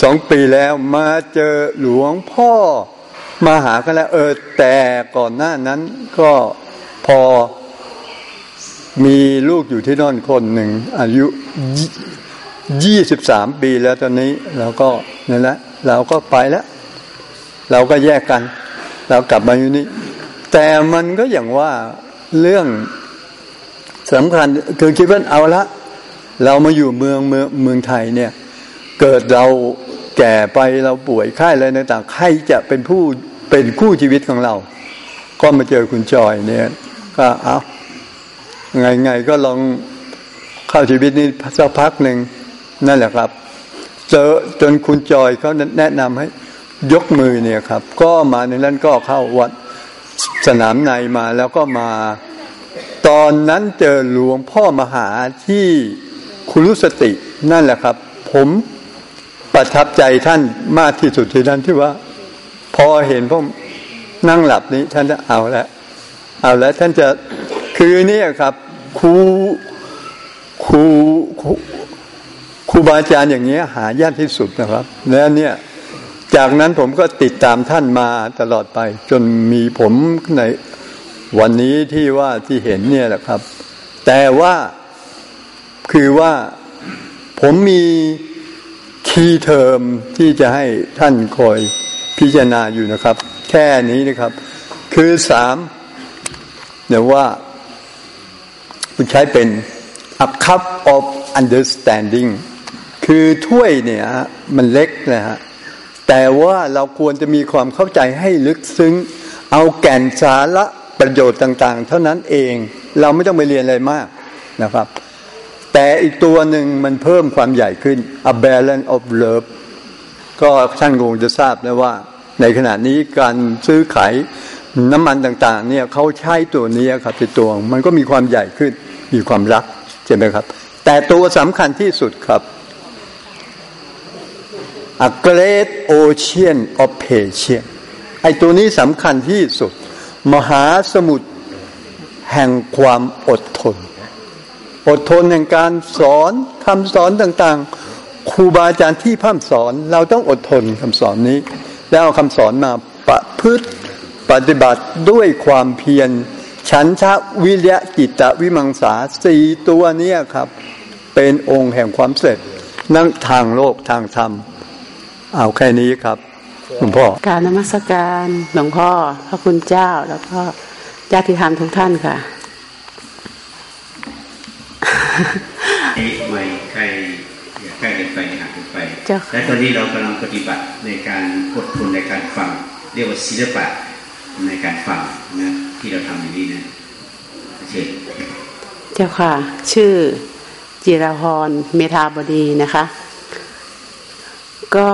สองปีแล้วมาเจอหลวงพ่อมาหากันแล้ว เออแต่ก่อนหน้านั้นก็พอมีลูกอยู่ที่นอนคนหนึ่ง อายุยี่สิบสามปีแล้วตอนนี้เราก็นั่นแหละเราก็ไปแล้ว เราก็แยกกัน เรากลับมาอยู่นี่ แต่มันก็อย่างว่าเรื่องสำคัญคือคิดว่าเอาละ เรามาอยู่เมืองเมืองเมืองไทยเนี่ย เกิดเราแก่ไปเราป่วยไข้อะไรต่างๆใครจะเป็นผู้เป็นคู่ชีวิตของเรา ก็มาเจอคุณจอยเนี่ย ก็เอาไงไงก็ลองเข้าชีวิตนี้สักพักหนึ่งนั่นแหละครับ เจอจนคุณจอยเขาแนะนำให้ ยกมือเนี่ยครับ ก็มาในนั้นก็เข้าวัดสนามในมาแล้วก็มา ตอนนั้นเจอหลวงพ่อมหาที่คุณรุสตินั่นแหละครับ ผมประทับใจท่านมากที่สุดที่นั้นที่ว่า พอเห็นผมนั่งหลับนี้ท่านจะเอาแล้วเอาแล้วท่านจะคือเนี่ยครับครูครูครูครูบาอาจารย์อย่างเงี้ยหายากที่สุดนะครับ แล้วเนี่ย จากนั้นผมก็ติดตามท่านมาตลอดไป จนมีผมในวันนี้ที่ว่าที่เห็นเนี่ยแหละครับ แต่ว่าคือว่าผมมีคีย์เทอมที่จะให้ท่านคอยพิจารณาอยู่นะครับ แค่นี้นะครับ คือสามเนี่ยว่าคุณใช้เป็น a cup of understanding คือถ้วยเนี่ยมันเล็กนะฮะ แต่ว่าเราควรจะมีความเข้าใจให้ลึกซึ้ง เอาแก่นสาระประโยชน์ต่าง ๆ เท่านั้นเอง เราไม่ต้องไปเรียนอะไรมากนะครับ แต่อีกตัวหนึ่งมันเพิ่มความใหญ่ขึ้น a balance of love ก็ท่านคงจะทราบนะว่า ในขณะนี้การซื้อขายน้ำมันต่าง ๆ เนี่ยเขาใช้ตัวนี้ครับเป็นตัวมันก็มีความใหญ่ขึ้นมีความรักใช่ไหมครับ แต่ตัวสำคัญที่สุดครับ a great ocean of patience ไอ้ตัวนี้สำคัญที่สุด มหาสมุทรแห่งความอดทน อดทนแห่งการสอนคำสอนต่างๆ ครูบาอาจารย์ที่พ่ำสอน เราต้องอดทนคำสอนนี้ แล้วเอาคำสอนมาประพฤติปฏิบัติด้วยความเพียรฉันทะวิริยะจิตตวิมังสาสี่ตัวนี้ครับ เป็นองค์แห่งความเสร็จนั่งทางโลกทางธรรม เอาแค่นี้ครับหลวงพ่อการนมัสการหลวงพ่อพระคุณเจ้าแล้วก็ญาติธรรมทุกท่านค่ะเอ๊ะไม่ใครอย่าใกล้กันไปห่างกันไปเจ้าค่ะและตอนนี้เรากำลังปฏิบัติในการอดทนในการฟัง เรียกว่าศิลปะในการฟังนะที่เราทำอย่างนี้นะเช่นเจ้าค่ะ ชื่อจิราพรเมธาบดีนะคะ ก็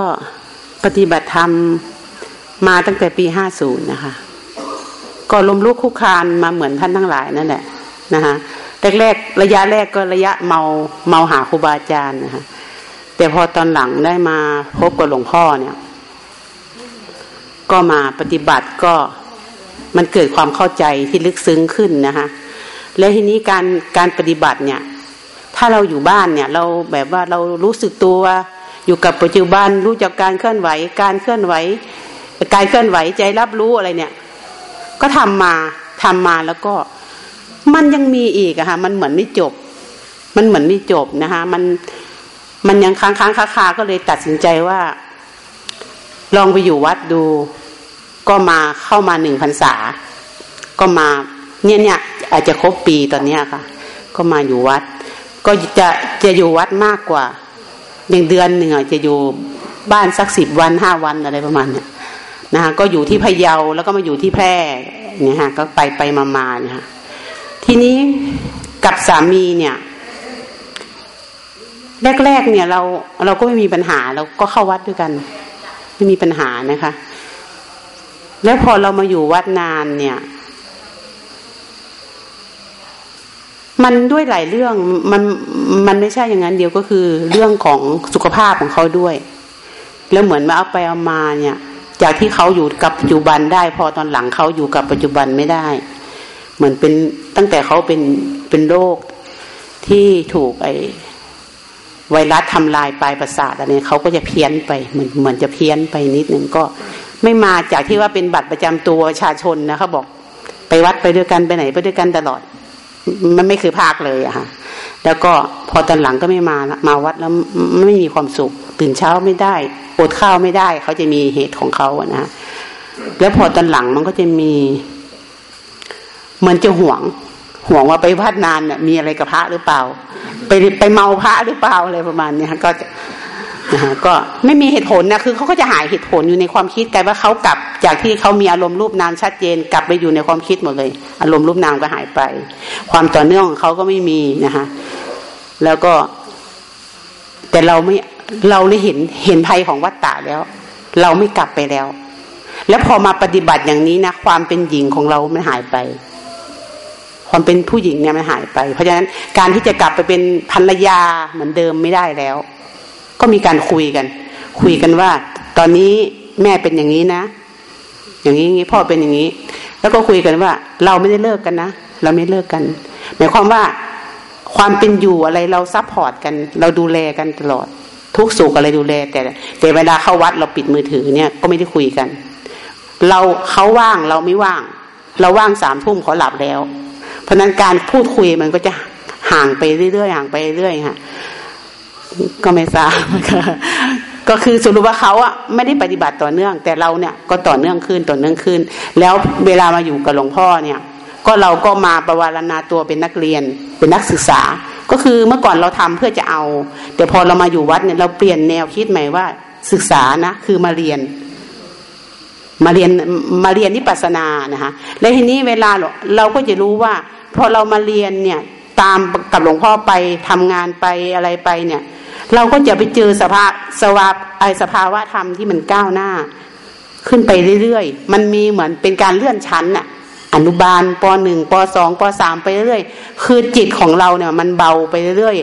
ปฏิบัติธรรมมาตั้งแต่ปีห้าศูนย์นะคะ ก็ลมลุกคุกคานมาเหมือนท่านทั้งหลายนั่นแหละนะคะแรกๆระยะแรกก็ระยะเมาเมาหาครูบาอาจารย์นะคะแต่พอตอนหลังได้มาพบกับหลวงพ่อเนี่ย ก็มาปฏิบัติก็มันเกิดความเข้าใจที่ลึกซึ้งขึ้นนะคะ แล้วทีนี้การการปฏิบัติเนี่ย ถ้าเราอยู่บ้านเนี่ย เราแบบว่าเรารู้สึกตัว อยู่กับปัจจุบันรู้จักการเคลื่อนไหว การเคลื่อนไหวการเคลื่อนไหวใจรับรู้อะไรเนี่ย ก็ทำมาทำมาแล้วก็มันยังมีอีกอะค่ะมันเหมือนไม่จบ มันเหมือนไม่จบนะคะมันมันยังค้างค้างคาคาก็เลยตัดสินใจว่า ลองไปอยู่วัดดู ก็มาเข้ามาหนึ่งพรรษา ก็มาเนี่ยเนี่ยอาจจะครบปีตอนเนี้ยค่ะ ก็มาอยู่วัด ก็จะจะอยู่วัดมากกว่า อย่างเดือนหนึ่งจะอยู่บ้านสักสิบวันห้าวันอะไรประมาณเนี้ยนะคะก็อยู่ที่พะเยาแล้วก็มาอยู่ที่แพร่เนี่ยฮะก็ไปไปมามาเนี่ยค่ะทีนี้กับสามีเนี่ย แรกๆเนี่ยเราเราก็ไม่มีปัญหาเราก็เข้าวัดด้วยกัน ไม่มีปัญหานะคะ แล้วพอเรามาอยู่วัดนานเนี่ย มันด้วยหลายเรื่องมันมันไม่ใช่อย่างนั้นเดียวก็คือเรื่องของสุขภาพของเขาด้วย แล้วเหมือนมาเอาไปเอามาเนี่ย จากที่เขาอยู่กับปัจจุบันได้พอตอนหลังเขาอยู่กับปัจจุบันไม่ได้ เหมือนเป็นตั้งแต่เขาเป็นเป็นโรคที่ถูกไอไวรัสทำลายปลายประสาทอะไรเขาก็จะเพี้ยนไปเหมือนเหมือนจะเพี้ยนไปนิดนึงก็ ไม่มาจากที่ว่าเป็นบัตรประจำตัวประชาชนนะเขาบอกไปวัดไปด้วยกันไปไหนไปด้วยกันตลอด มันไม่คือภาคเลยอะค่ะแล้วก็พอตอนหลังก็ไม่มามาวัดแล้วไม่มีความสุข ตื่นเช้าไม่ได้อดข้าวไม่ได้ เขาจะมีเหตุของเขาอะนะแล้วพอตอนหลังมันก็จะมีมือนจะห่วงห่วงว่าไปวัดนานเนี่ยมีอะไรกับพระหรือเปล่า ไปไปเมาพระหรือเปล่าอะไรประมาณเนี้ยก็จะ นะฮะก็ไม่มีเหตุผลนะคือเขาก็จะหายเหตุผลอยู่ในความคิดกันว่าเขากลับจากที่เขามีอารมณ์รูปนามชัดเจน กลับไปอยู่ในความคิดหมดเลย อารมณ์รูปนามก็หายไป ความต่อเนื่องของเขาก็ไม่มีนะคะแล้วก็ แต่เราไม่เราได้เห็นเห็นภัยของวัฏฏะแล้ว เราไม่กลับไปแล้ว แล้วพอมาปฏิบัติอย่างนี้นะความเป็นหญิงของเราไม่หายไปความเป็นผู้หญิงเนี่ยมันหายไป เพราะฉะนั้นการที่จะกลับไปเป็นภรรยาเหมือนเดิมไม่ได้แล้ว ก็มีการคุยกัน คุยกันว่า ตอนนี้แม่เป็นอย่างนี้นะ อย่างนี้อย่างนี้พ่อเป็นอย่างนี้ แล้วก็คุยกันว่า เราไม่ได้เลิกกันนะเราไม่เลิกกันหมายความว่าความเป็นอยู่อะไรเรา support กัน เราดูแลกันตลอด ทุกข์สุขอะไรดูแล แต่ แต่เวลาเข้าวัดเราปิดมือถือเนี่ยก็ไม่ได้คุยกัน เราเขาว่างเราไม่ว่าง เราว่างสามทุ่มเขาหลับแล้ว เพราะนั้นการพูดคุยมันก็จะห่างไปเรื่อยๆห่างไปเรื่อยๆค่ะ ก็ไม่ทราบก็คือสรุปว่าเขาอะไม่ได้ปฏิบัติต่อเนื่อง แต่เราเนี่ยก็ต่อเนื่องขึ้นต่อเนื่องขึ้น แล้วเวลามาอยู่กับหลวงพ่อเนี่ย ก็เราก็มาประวารณาตัวเป็นนักเรียนเป็นนักศึกษา ก็คือเมื่อก่อนเราทำเพื่อจะเอา แต่พอเรามาอยู่วัดเนี่ยเราเปลี่ยนแนวคิดใหม่ว่าศึกษานะคือมาเรียน มาเรียนมาเรียนนิปัสนานะคะและทีนี้เวลาเราก็จะรู้ว่า พอเรามาเรียนเนี่ยตามกับหลวงพ่อไปทำงานไปอะไรไปเนี่ย เราก็จะไปเจอสภาสวาไอสภาวะธรรมที่มันก้าวหน้า ขึ้นไปเรื่อยๆ มันมีเหมือนเป็นการเลื่อนชั้นน่ะ อนุบาลปหนึ่งปสองปสามไปเรื่อยคือจิตของเราเนี่ย มันเบาไปเรื่อย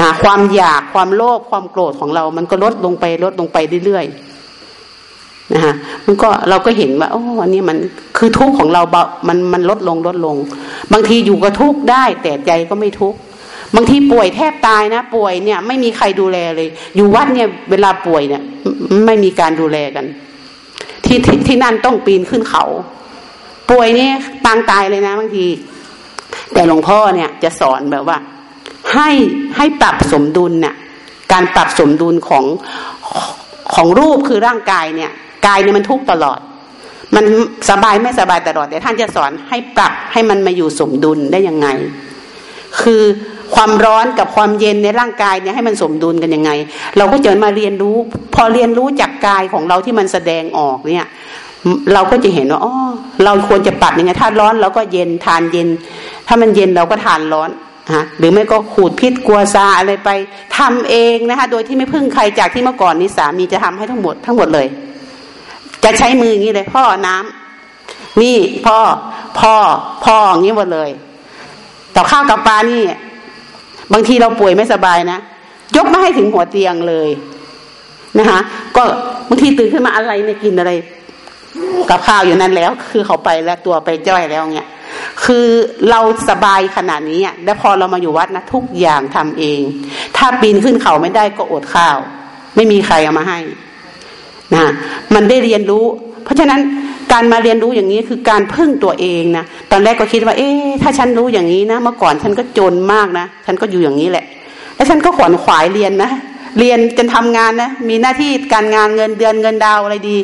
นะความอยากความโลภความโกรธของเรา มันก็ลดลงไปลดลงไปเรื่อยๆนะฮะมันก็เราก็เห็นว่าโอ้อันนี้มันคือทุกข์ของเราเบามันมันลดลงลดลง บางทีอยู่กับทุกข์ได้แต่ใจก็ไม่ทุกข์ บางทีป่วยแทบตายนะ ป่วยเนี่ย ไม่มีใครดูแลเลย อยู่วัดเนี่ยเวลาป่วยเนี่ย ไม่มีการดูแลกัน ที่ที่ที่นั่นต้องปีนขึ้นเขา ป่วยนี่ปางตายเลยนะบางที แต่หลวงพ่อเนี่ยจะสอนแบบว่า ให้ให้ปรับสมดุลเนี่ยการปรับสมดุลของของรูปคือร่างกายเนี่ยกายเนี่ยมันทุกตลอด มันสบายไม่สบายตลอดแต่ท่านจะสอนให้ปรับให้มันมาอยู่สมดุลได้ยังไง คือ ความร้อนกับความเย็นในร่างกายเนี่ยให้มันสมดุลกันยังไง เราก็จะมาเรียนรู้ พอเรียนรู้จากกายของเราที่มันแสดงออกเนี่ย เราก็จะเห็นว่าอ๋อเราควรจะปรับยังไงถ้าร้อนเราก็เย็นทานเย็น ถ้ามันเย็นเราก็ทานร้อนฮะหรือไม่ก็ขูดพิษกลัวซาอะไรไปทำเองนะคะ โดยที่ไม่พึ่งใครจากที่เมื่อก่อนนี้สามีจะทำให้ทั้งหมดทั้งหมดเลย จะใช้มืออย่างนี้เลย พ่อน้ำนี่พ่อพ่อพ่ออย่างนี้หมดเลย ต่อข้าวกับปลานี่ บางทีเราป่วยไม่สบายนะ ยกมาให้ถึงหัวเตียงเลยนะคะ ก็บางทีตื่นขึ้นมาอะไรเนี่ยกินอะไร กับข้าวอยู่นั่นแล้ว คือเขาไปแล้วตัวไปจ้อยแล้วเนี่ยคือเราสบายขนาดนี้แล้วพอเรามาอยู่วัดนะทุกอย่างทำเอง ถ้าปีนขึ้นเขาไม่ได้ก็อดข้าว ไม่มีใครเอามาให้นะมันได้เรียนรู้ ราะฉะนั้นการมาเรียนรู้อย่างนี้คือการพึ่งตัวเองนะตอนแรกก็คิดว่า เอ๊ะถ้าฉันรู้อย่างนี้นะเมื่อก่อนฉันก็จนมากนะฉันก็อยู่อย่างนี้แหละ แล้วฉันก็ขวนขวายเรียนนะเรียนจนทำงานนะมีหน้าที่การงานเงินเดือนเงินดาวอะไรดี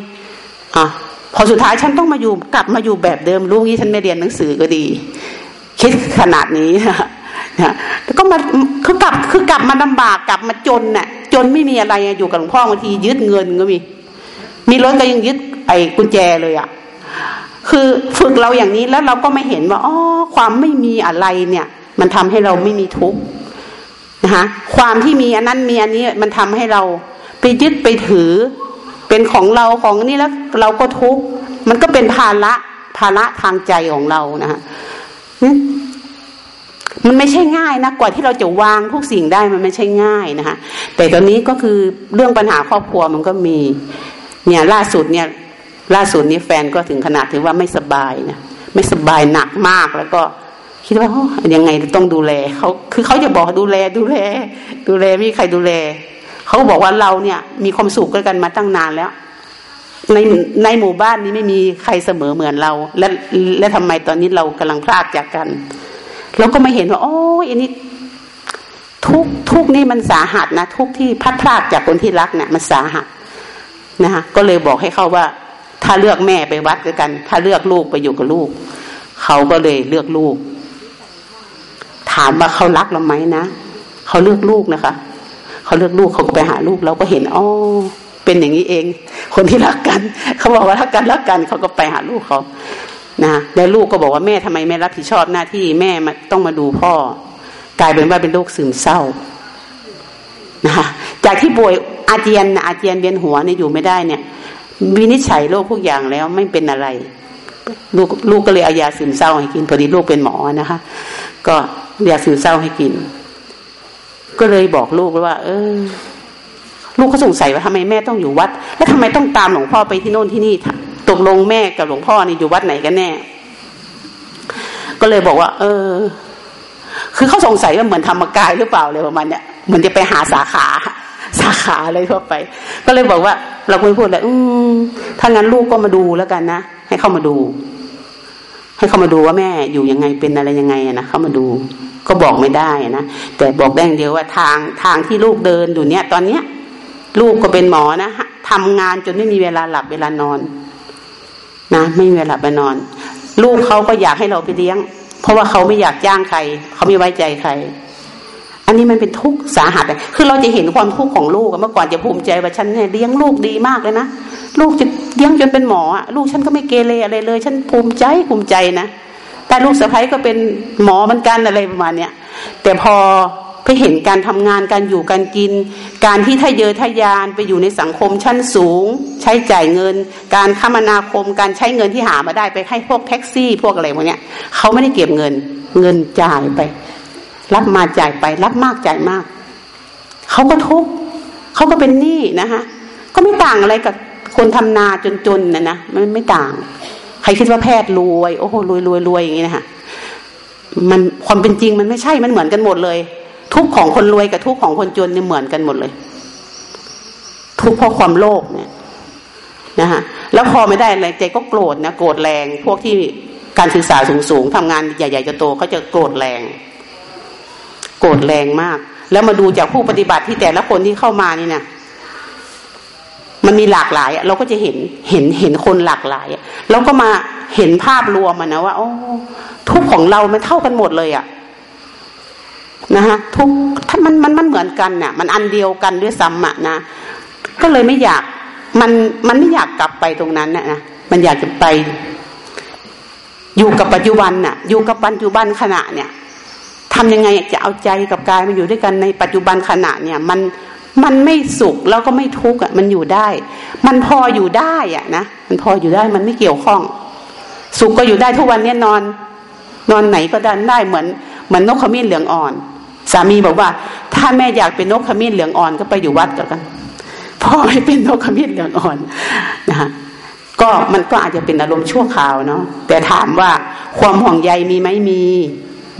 อะพอสุดท้ายฉันต้องมาอยู่กลับมาอยู่แบบเดิมรู้งี้ฉันไม่เรียนหนังสือก็ดี คิดขนาดนี้นะแล้วก็มาคือกลับคือกลับมาลำบากกลับมาจนน่ะ จนไม่มีอะไรอยู่กับหลวงพ่อบางทียึดเงินก็มี มีรถก็ยังยึด ไอ้กุญแจเลยอะคือฝึกเราอย่างนี้แล้วเราก็ไม่เห็นว่าอ๋อความไม่มีอะไรเนี่ย มันทำให้เราไม่มีทุกข์นะคะความที่มีอันนั้นมีอันนี้มันทำให้เราไปยึดไปถือ เป็นของเราของนี่แล้วเราก็ทุกข์มันก็เป็นภาระภาระทางใจของเรานะฮะมันไม่ใช่ง่ายนะกว่าที่เราจะวางทุกสิ่งได้มันไม่ใช่ง่ายนะคะแต่ตอนนี้ก็คือเรื่องปัญหาครอบครัวมันก็มี เนี่ยล่าสุดเนี่ย ล่าสุดนี้แฟนก็ถึงขนาดถือว่าไม่สบายนะไม่สบายหนักมากแล้วก็คิดว่ายังไงต้องดูแลเขาคือเขาจะบอกดูแลดูแล ดูแลไม่มีใครดูแลเขาบอกว่าเราเนี่ย มีความสุขกันมาตั้งนานแล้ว ในในหมู่บ้านนี้ไม่มีใครเสมอเหมือนเรา และและทำไมตอนนี้เรากำลังพลาดจากกันเราก็ไม่เห็นว่า โอ้ยอันนี้ ทุกทุกนี่มันสาหัสนะทุกที่พัดพลาดจากคนที่รักเนี่ยมันสาหัสนะคะก็เลยบอกให้เขาว่า ถ้าเลือกแม่ไปวัดกัน ถ้าเลือกลูกไปอยู่กับลูก เขาก็เลยเลือกลูก ถามว่าเขารักเราไหมนะเขาเลือกลูกนะคะเขาเลือกลูกเขาก็ไปหาลูกเราก็เห็นอ๋อเป็นอย่างนี้เอง คนที่รักกัน เขาบอกว่ารักกันรักกันเขาก็ไปหาลูกเขานะแล้วลูกก็บอกว่าแม่ทำไมไม่รับผิดชอบหน้าที่แม่มาต้องมาดูพ่อ กลายเป็นว่าเป็นโรคซึมเศร้านะจากที่ป่วยอาเจียนอาเจียนเวียนหัวเนี่ยอยู่ไม่ได้เนี่ย วินิจฉัยโรคพวกอย่างแล้วไม่เป็นอะไรลูกลูกก็เลยเอายาซึมเศร้าให้กิน พอดีลูกเป็นหมอนะคะ ก็ยาซึมเศร้าให้กิน ก็เลยบอกลูกว่า เออ ลูกก็สงสัยว่าทำไมแม่ต้องอยู่วัด แล้วทำไมต้องตามหลวงพ่อไปที่โน่นที่นี่ตกลงแม่กับหลวงพ่อนี่อยู่วัดไหนกันแน่ ก็เลยบอกว่า เออ คือเขาสงสัยว่าเหมือนธรรมกายหรือเปล่าเลยประมาณเนี้ยเหมือนจะไปหาสาขา สาขาอะไรทั่วไป ก็เลยบอกว่า เราคุยพูดเลยอืมถ้างั้นลูกก็มาดูแล้วกันนะให้เข้ามาดู ให้เข้ามาดูว่าแม่อยู่ยังไงเป็นอะไรยังไงนะเข้ามาดู ก็บอกไม่ได้นะแต่บอกได้อย่างเดียวว่าทางทางที่ลูกเดินอยู่เนี้ยตอนเนี้ย ลูกก็เป็นหมอนะทำงานจนไม่มีเวลาหลับเวลานอน นะไม่มีเวลาไปนอน ลูกเขาก็อยากให้เราไปเลี้ยง เพราะว่าเขาไม่อยากจ้างใครเขาไม่ไว้ใจใคร อันนี้มันเป็นทุกข์สาหัสเลยคือเราจะเห็นความทุกข์ของลูกเมื่อก่อนจะภูมิใจว่าฉันเนี่ยเลี้ยงลูกดีมากเลยนะ ลูกจะเลี้ยงจนเป็นหมอลูกฉันก็ไม่เกเรอะไรเลย ฉันภูมิใจภูมิใจนะ แต่ลูกสะพ้ายก็เป็นหมอเหมือนกันอะไรประมาณเนี้ยแต่พอไปเห็นการทำงานการอยู่การกิน การที่ทะเยอทะยานไปอยู่ในสังคมชั้นสูง ใช้จ่ายเงิน การคมนาคมการใช้เงินที่หามาได้ไปให้พวกแท็กซี่ พวกอะไรพวกเนี้ยเขาไม่ได้เก็บเงินเงินจ่ายไป รับมาจ่ายไป รับมากจ่ายมาก เขาก็ทุกข์เขาก็เป็นหนี้นะคะก็ไม่ต่างอะไรกับคนทำนาจนๆนะนะมันไม่ต่าง ใครคิดว่าแพทย์รวยโอ้โหรวยรวยรวยอย่างนี้นะคะมันความเป็นจริงมันไม่ใช่มันเหมือนกันหมดเลย ทุกของคนรวยกับทุกของคนจนเนี่ยเหมือนกันหมดเลย ทุกเพราะความโลภเนี่ยนะคะแล้วพอไม่ได้อะไรใจก็โกรธนะโกรธแรง พวกที่การศึกษาสูงๆทำงานใหญ่ๆจะโตเขาจะโกรธแรง รธแรงมาก แล้วมาดูจากผู้ปฏิบัติที่แต่ละคนที่เข้ามานี่นะมันมีหลากหลายเราก็จะเห็นเห็นเห็นคนหลากหลายเราก็มาเห็นภาพรวมมันนะว่าโอ้ทุกของเรามันเท่ากันหมดเลยอะนะฮะทุกถ้ามันมันมันเหมือนกันเนี่ยมันอันเดียวกันด้วยซ้ำอะนะก็เลยไม่อยากมันมันไม่อยากกลับไปตรงนั้นนะนะมันอยากจะไป อยู่กับปัจจุบันน่ะ อยู่กับปัจจุบันขณะเนี่ย ทำยังไงจะเอาใจกับกายมาอยู่ด้วยกันในปัจจุบันขณะเนี่ยมันมันไม่สุขแล้วก็ไม่ทุกข์อะมันอยู่ได้ มันพออยู่ได้อะนะมันพออยู่ได้มันไม่เกี่ยวข้อง สุขก็อยู่ได้ทุกวันเนี้ยนอน นอนไหนก็ได้ได้เหมือนเหมือนนกขมิ้นเหลืองอ่อน สามีบอกว่า ถ้าแม่อยากเป็นนกขมิ้นเหลืองอ่อนก็ไปอยู่วัดกันพ่อไม่เป็นนกขมิ้นเหลืองอ่อนนะฮะก็มันก็อาจจะเป็นอารมณ์ชั่วคราวเนาะแต่ถามว่าความห่วงใยมีไหมมี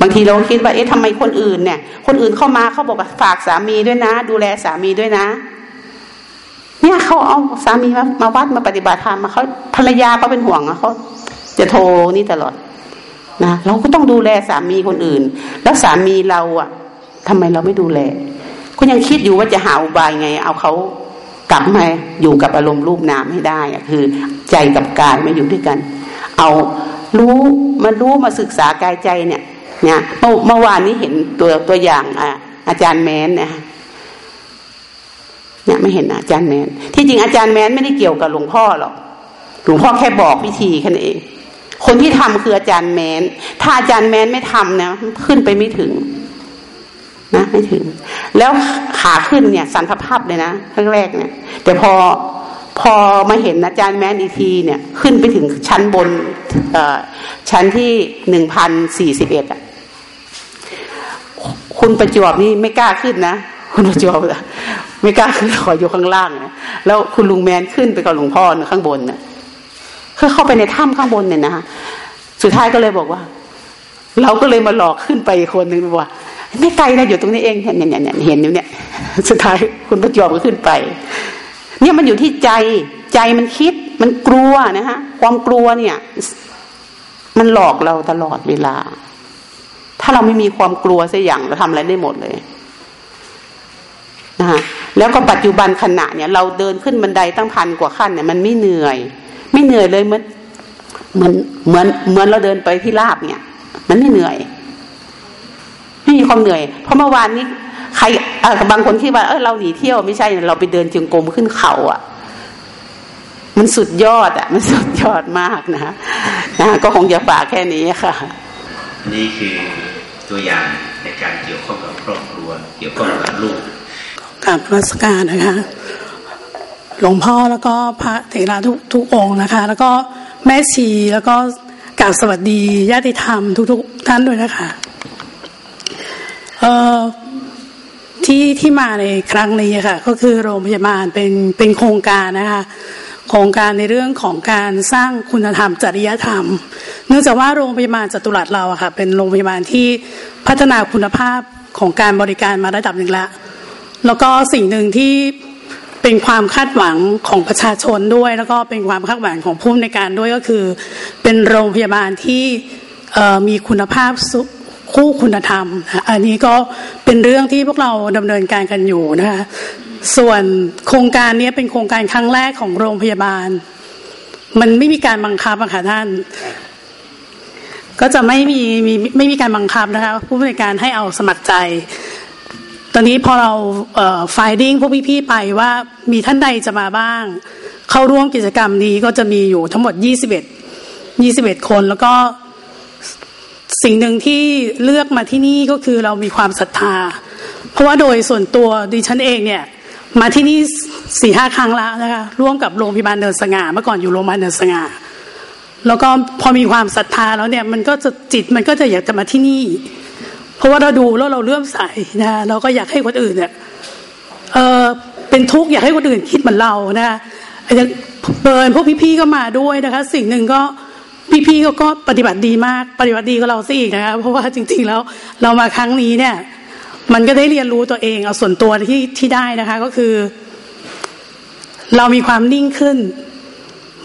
บางทีเราคิดว่าเอ๊ะทำไมคนอื่นเนี่ย คนอื่นเข้ามาเขาบอกฝากสามีด้วยนะ ดูแลสามีด้วยนะ เนี่ยเขาเอาสามีมามาวัดมาปฏิบัติธรรมมาเขาภรรยาเขาเป็นห่วงเขาจะโทรนี่ตลอดนะเราก็ต้องดูแลสามีคนอื่น แล้วสามีเราอะทำไมเราไม่ดูแล ก็ยังคิดอยู่ว่าจะหาอุบายไง เอาเขากลับมาอยู่กับอารมณ์รูปนามให้ได้อะคือ ใจกับกายมาอยู่ด้วยกัน เอารู้มารู้มาศึกษากายใจเนี่ย เนี่ยเมื่อเมื่อวานนี้เห็นตัวตัวอย่างอะอาจารย์แมนนี่ยเนี่ยไม่เห็นอาจารย์แมนที่จริงอาจารย์แมนไม่ได้เกี่ยวกับหลวงพ่อหรอกหลวงพ่อแค่บอกวิธีแค่นั้นเอง คนที่ทำคืออาจารย์แมนถ้าอาจารย์แมนไม่ทำนะขึ้นไปไม่ถึง นะไม่ถึง แล้วขาขึ้นเนี่ยสันทภาพเลยนะครั้งแรกเนี่ย แต่พอพอมาเห็นอาจารย์แมนอีกทีเนี่ย ขึ้นไปถึงชั้นบนชั้นที่หนึ่งพันสี่สิบเอ็ดอะ คุณประจวบนี่ไม่กล้าขึ้นนะคุณประจวบไม่กล้าขึ้นขออยู่ข้างล่างนะแล้วคุณลุงแมนขึ้นไปกับหลวงพ่อข้างบนนะ่ะคือเข้าไปในถ้ำข้างบนเนี่ยนะคะสุดท้ายก็เลยบอกว่า เราก็เลยมาหลอกขึ้นไปคนหนึ่งว่าไม่ไกลนะอยู่ตรงนี้เองเนี่ยเนี่ยเนี่ยเห็นอยู่เนี่ย สุดท้ายคุณประจวบก็ขึ้นไป เนี่ยมันอยู่ที่ใจใจมันคิด มันกลัวนะฮะความกลัวเนี่ย มันหลอกเราตลอดเวลา ถ้าเราไม่มีความกลัวสักอย่างเราทำอะไรได้หมดเลยนะคะแล้วก็ปัจจุบันขณะเนี่ย เราเดินขึ้นบันไดตั้งพันกว่าขั้นเนี่ยมันไม่เหนื่อย ไม่เหนื่อยเลยเหมือนเหมือนเหมือนเหมือนเราเดินไปที่ลาบเนี่ย มันไม่เหนื่อย ไม่มีความเหนื่อย เพราะเมื่อวานนี้ใครบางคนคิดว่าเออเราหนีเที่ยวไม่ใช่เราไปเดินจึงกรมขึ้นเขาอะ มันสุดยอดอะ มันสุดยอดมากนะนะก็คงจะฝากแค่นี้ค่ะ นี่คือตัวอย่างในการเกี่ยวข้องกับครอบครัว เกี่ยวข้องกับลูกกับรัสการนะคะ หลวงพ่อแล้วก็พระเถระทุกทุกองค์นะคะ แล้วก็แม่ชีแล้วก็กราบสวัสดีญาติธรรมทุกๆท่านด้วยนะคะเอ่อที่ที่มาในครั้งนี้ค่ะ ก็คือโรงพยาบาลเป็นเป็นโครงการนะคะ โครงการในเรื่องของการสร้างคุณธรรมจริยธรรม เนื่องจากว่าโรงพยาบาลจตุรัสเราอะค่ะเป็นโรงพยาบาลที่พัฒนาคุณภาพของการบริการมาระดับหนึ่งล้วแล้วก็สิ่งหนึ่งที่เป็นความคาดหวังของประชาชนด้วย แล้วก็เป็นความคาดหวังของผู้ในการด้วยก็คือ เป็นโรงพยาบาลที่มีคุณภาพคู่คุณธรรม อันนี้ก็เป็นเรื่องที่พวกเราดำเนินการกันอยู่นะคะ ส่วนโครงการนี้เป็นโครงการครั้งแรกของโรงพยาบาล มันไม่มีการบังคับค่ะท่าน ก็จะไม่มีมีไม่มีการบังคับนะคะผู้บริการให้เอาสมัครใจ ตอนนี้พอเราเอ่อไฟดิ้งพวกพี่ๆไปว่ามีท่านใดจะมาบ้าง เข้าร่วมกิจกรรมนี้ก็จะมีอยู่ทั้งหมด 21 21 คนแล้วก็สิ่งหนึ่งที่เลือกมาที่นี่ก็คือเรามีความศรัทธา เพราะว่าโดยส่วนตัวดิฉันเองเนี่ย มาที่นี่สี่ห้าครั้งแล้วนะคะร่วมกับโรงพยาบาลเดินสง่าเมื่อก่อนอยู่โรงพยาบาลเดินสง่าแล้วก็พอมีความศรัทธาแล้วเนี่ยมันก็จะจิตมันก็จะอยากจะมาที่นี่ เพราะว่าเราดูแล้วเราเลื่อมใสนะเราก็อยากให้คนอื่นเนี่ยเออเป็นทุกข์อยากให้คนอื่นคิดเหมือนเรานะคะอาจจะเบิร์นพวกพี่ๆก็มาด้วยนะคะ สิ่งหนึ่งก็พี่ๆเขาก็ปฏิบัติดีมากปฏิบัติดีกับเราซะอีกนะคะเพราะว่าจริง ๆแล้วเรามาครั้งนี้เนี่ย มันก็ได้เรียนรู้ตัวเอง เอาส่วนตัวที่ที่ได้นะคะ ก็คือ เรามีความนิ่งขึ้น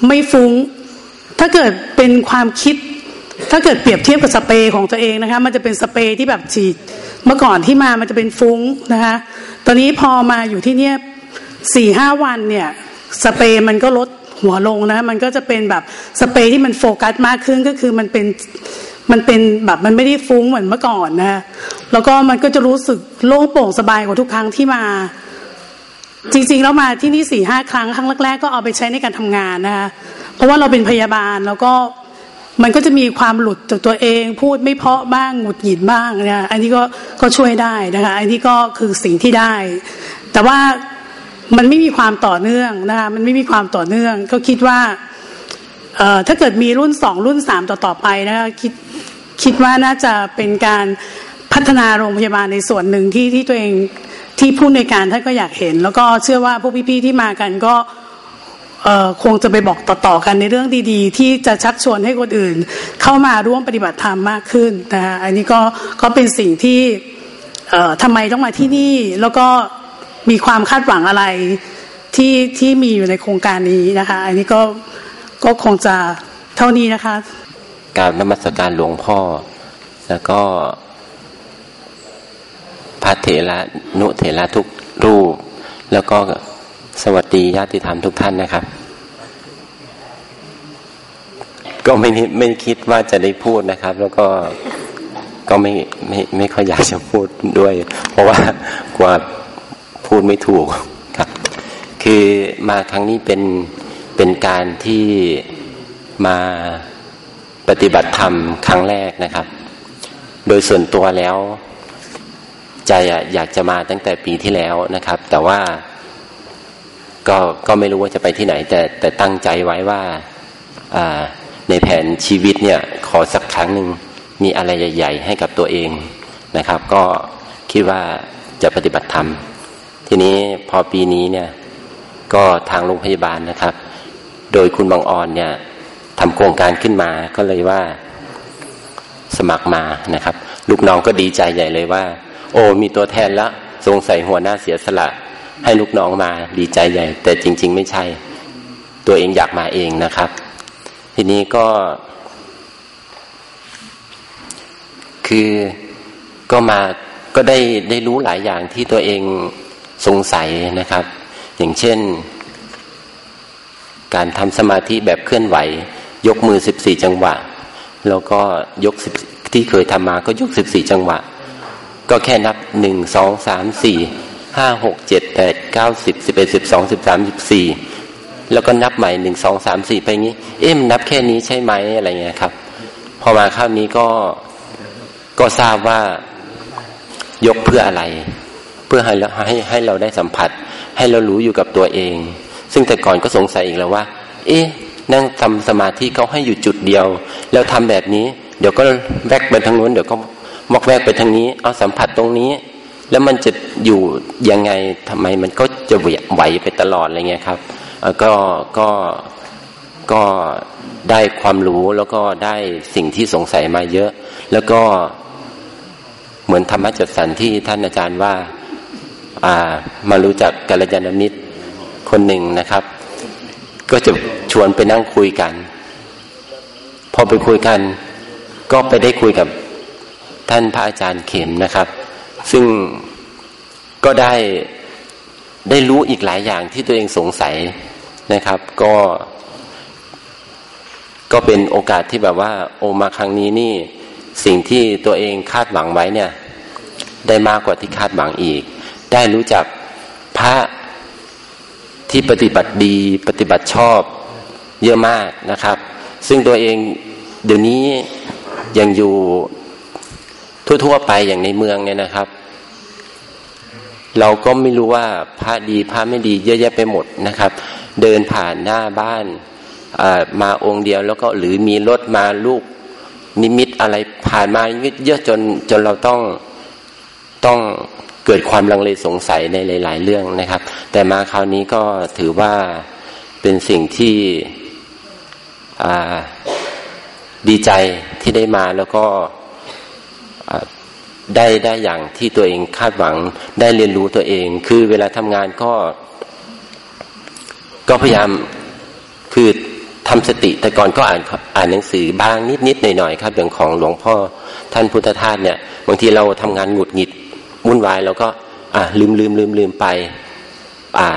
ไม่ฟุง้ง ถ้าเกิดเป็นความคิด ถ้าเกิดเปรียบเทียบกับสเปรย์ของตัวเองนะคะ มันจะเป็นสเปรย์ที่แบบฉีด เมื่อก่อนที่มามันจะเป็นฟุ้งนะคะ ตอนนี้พอมาอยู่ที่เนี่ยสี่ห้าวันเนี่ย สเปรย์มันก็ลดหัวลงนะ มันก็จะเป็นแบบสเปรย์ที่มันโฟกัสมากขึ้นก็คือมันเป็น มันเป็นแบบมันไม่ได้ฟุ้งเหมือนเมื่อก่อนนะแล้วก็มันก็จะรู้สึกโล่งโปร่งสบายกว่าทุกครั้งที่มา จริงๆแล้วมาที่นี่สี่ห้าครั้งครั้งแรกๆก็เอาไปใช้ในการทำงานนะคะเพราะว่าเราเป็นพยาบาลแล้วก็มันก็จะมีความหลุดจากตัวเอง พูดไม่เพาะบ้างหงุดหงิดบ้างนะอันนี้ก็ก็ช่วยได้นะคะอันนี้ก็คือสิ่งที่ได้ แต่ว่ามันไม่มีความต่อเนื่องนะคะมันไม่มีความต่อเนื่อง ก็คิดว่า ถ้าเกิดมีรุ่นสองรุ่นสามต่อต่อไปนะคะคิดคิดว่าน่าจะเป็นการพัฒนาโรงพยาบาลในส่วนหนึ่งที่ที่ตัวเองที่ผู้ในการท่านก็อยากเห็น แล้วก็เชื่อว่าพวกพี่ๆที่มากันก็คงจะไปบอกต่อๆกันในเรื่องดีๆ ที่จะชักชวนให้คนอื่น เข้ามาร่วมปฏิบัติธรรมมากขึ้นนะคะอันนี้ก็ก็เป็นสิ่งที่ทำไมต้องมาที่นี่แล้วก็มีความคาดหวังอะไรที่ที่มีอยู่ในโครงการนี้นะคะ อันนี้ก็ ก็คงจะเท่านี้นะคะ การนมัสการหลวงพ่อ แล้วก็พระเถระนุเถระทุกรูป แล้วก็สวัสดีญาติธรรมทุกท่านนะครับ ก็ไม่ไม่คิดว่าจะได้พูดนะครับ แล้วก็ก็ไม่ไม่ไม่ค่อยอยากจะพูดด้วย เพราะว่ากว่าพูดไม่ถูกครับ คือมาครั้งนี้เป็น เป็นการที่มาปฏิบัติธรรมครั้งแรกนะครับ โดยส่วนตัวแล้ว ใจอยากจะมาตั้งแต่ปีที่แล้วนะครับ แต่ว่าก็ก็ไม่รู้ว่าจะไปที่ไหน แต่แต่ตั้งใจไว้ว่าในแผนชีวิตเนี่ยขอสักครั้งหนึ่งมีอะไรใหญ่ ๆ ให้กับตัวเองนะครับ ก็คิดว่าจะปฏิบัติธรรม ทีนี้พอปีนี้เนี่ยก็ทางโรงพยาบาลนะครับ โดยคุณบางออนเนี่ยทำโครงการขึ้นมาก็เลยว่าสมัครมานะครับ ลูกน้องก็ดีใจใหญ่เลยว่า โอ้มีตัวแทนละสงสัยหัวหน้าเสียสละ ให้ลูกน้องมาดีใจใหญ่ แต่จริง ๆ ไม่ใช่ ตัวเองอยากมาเองนะครับ ทีนี้ก็ คือก็มาก็ได้ได้รู้หลายอย่างที่ตัวเองสงสัยนะครับ อย่างเช่น การทำสมาธิแบบเคลื่อนไหว ยกมือสิบสี่จังหวะ แล้วก็ยกสิบที่เคยทำมาก็ยกสิบสี่จังหวะ ก็แค่นับหนึ่งสองสามสี่ห้าหกเจ็ดแปดเก้าสิบสิบเอ็ดสิบสองสิบสามสิบสี่แล้วก็นับใหม่หนึ่งสองสามสี่ไปงี้ เอ๊ะมันนับแค่นี้ใช่ไหมอะไรเงี้ยครับ พอมาข้าวนี้ก็ก็ทราบว่ายกเพื่ออะไร เพื่อให้ให้ให้เราได้สัมผัส ให้เรารู้อยู่กับตัวเอง ซึ่งแต่ก่อนก็สงสัยอีกแล้วว่า เอ๊ะนั่งทำสมาธิเขาให้อยู่จุดเดียว แล้วทำแบบนี้ เดี๋ยวก็แวกไปทางนู้นเดี๋ยวก็มอกแวกไปทางนี้ เอาสัมผัสตรงนี้ แล้วมันจะอยู่ยังไงทำไมมันก็จะไหวไปตลอดอะไรเงี้ยครับก็ก็ก็ได้ความรู้แล้วก็ได้สิ่งที่สงสัยมาเยอะ แล้วก็เหมือนธรรมะจัดสรรที่ท่านอาจารย์ว่าอ่ามารู้จักกัลยาณมิตร คนหนึ่งนะครับ ก็จะชวนไปนั่งคุยกัน พอไปคุยกัน ก็ไปได้คุยกับท่านพระอาจารย์เข็มนะครับ ซึ่งก็ได้ได้รู้อีกหลายอย่างที่ตัวเองสงสัยนะครับ ก็ ก็เป็นโอกาสที่แบบว่า โอมาครั้งนี้นี่ สิ่งที่ตัวเองคาดหวังไว้เนี่ย ได้มากกว่าที่คาดหวังอีก ได้รู้จักพระ ที่ปฏิบัติดีปฏิบัติชอบเยอะมากนะครับ ซึ่งตัวเองเดี๋ยวนี้ยังอยู่ทั่วๆไปอย่างในเมืองเนี่ยนะครับ เราก็ไม่รู้ว่าพระดีพระไม่ดีเยอะแยะไปหมดนะครับ เดินผ่านหน้าบ้านมาองค์เดียวแล้วก็หรือมีรถมาลูกนิมิตอะไรผ่านมาเยอะจนจนเราต้องต้อง เกิดความลังเลสงสัยในหลาย ๆ เรื่องนะครับ แต่มาคราวนี้ก็ถือว่าเป็นสิ่งที่ดีใจที่ได้มาแล้วก็ได้ได้อย่างที่ตัวเองคาดหวังได้เรียนรู้ตัวเอง คือเวลาทำงานก็ ก็พยายามคือทำสติแต่ก่อนก็อ่านอ่านหนังสือบ้างนิดนิดหน่อยหน่อยครับอย่างของหลวงพ่อท่านพุทธทาสเนี่ย บางทีเราทำงานหงุดหงิด วุ่นวายเราก็ อ่าลืมลืมลืมลืมไป อ่า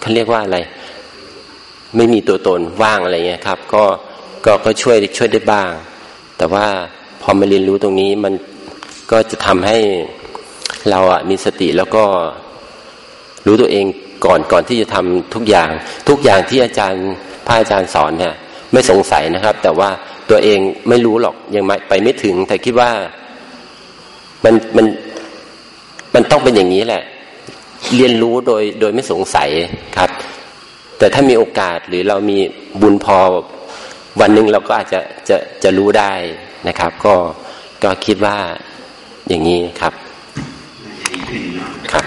เขาเรียกว่าอะไร ไม่มีตัวตนว่างอะไรเงี้ยครับ ก็ก็ก็ช่วยช่วยได้บ้าง แต่ว่าพอมาเรียนรู้ตรงนี้มันก็จะทำให้เราอะมีสติแล้วก็รู้ตัวเองก่อนก่อนที่จะทำทุกอย่าง ทุกอย่างที่อาจารย์พระอาจารย์สอนเนี่ยไม่สงสัยนะครับ แต่ว่าตัวเองไม่รู้หรอกยังไปไม่ถึง แต่คิดว่ามันมัน มันต้องเป็นอย่างนี้แหละ เรียนรู้โดยโดยไม่สงสัยครับ แต่ถ้ามีโอกาสหรือเรามีบุญพอวันหนึ่งเราก็อาจจะจะจะรู้ได้นะครับ ก็ก็คิดว่าอย่างนี้ครับครับ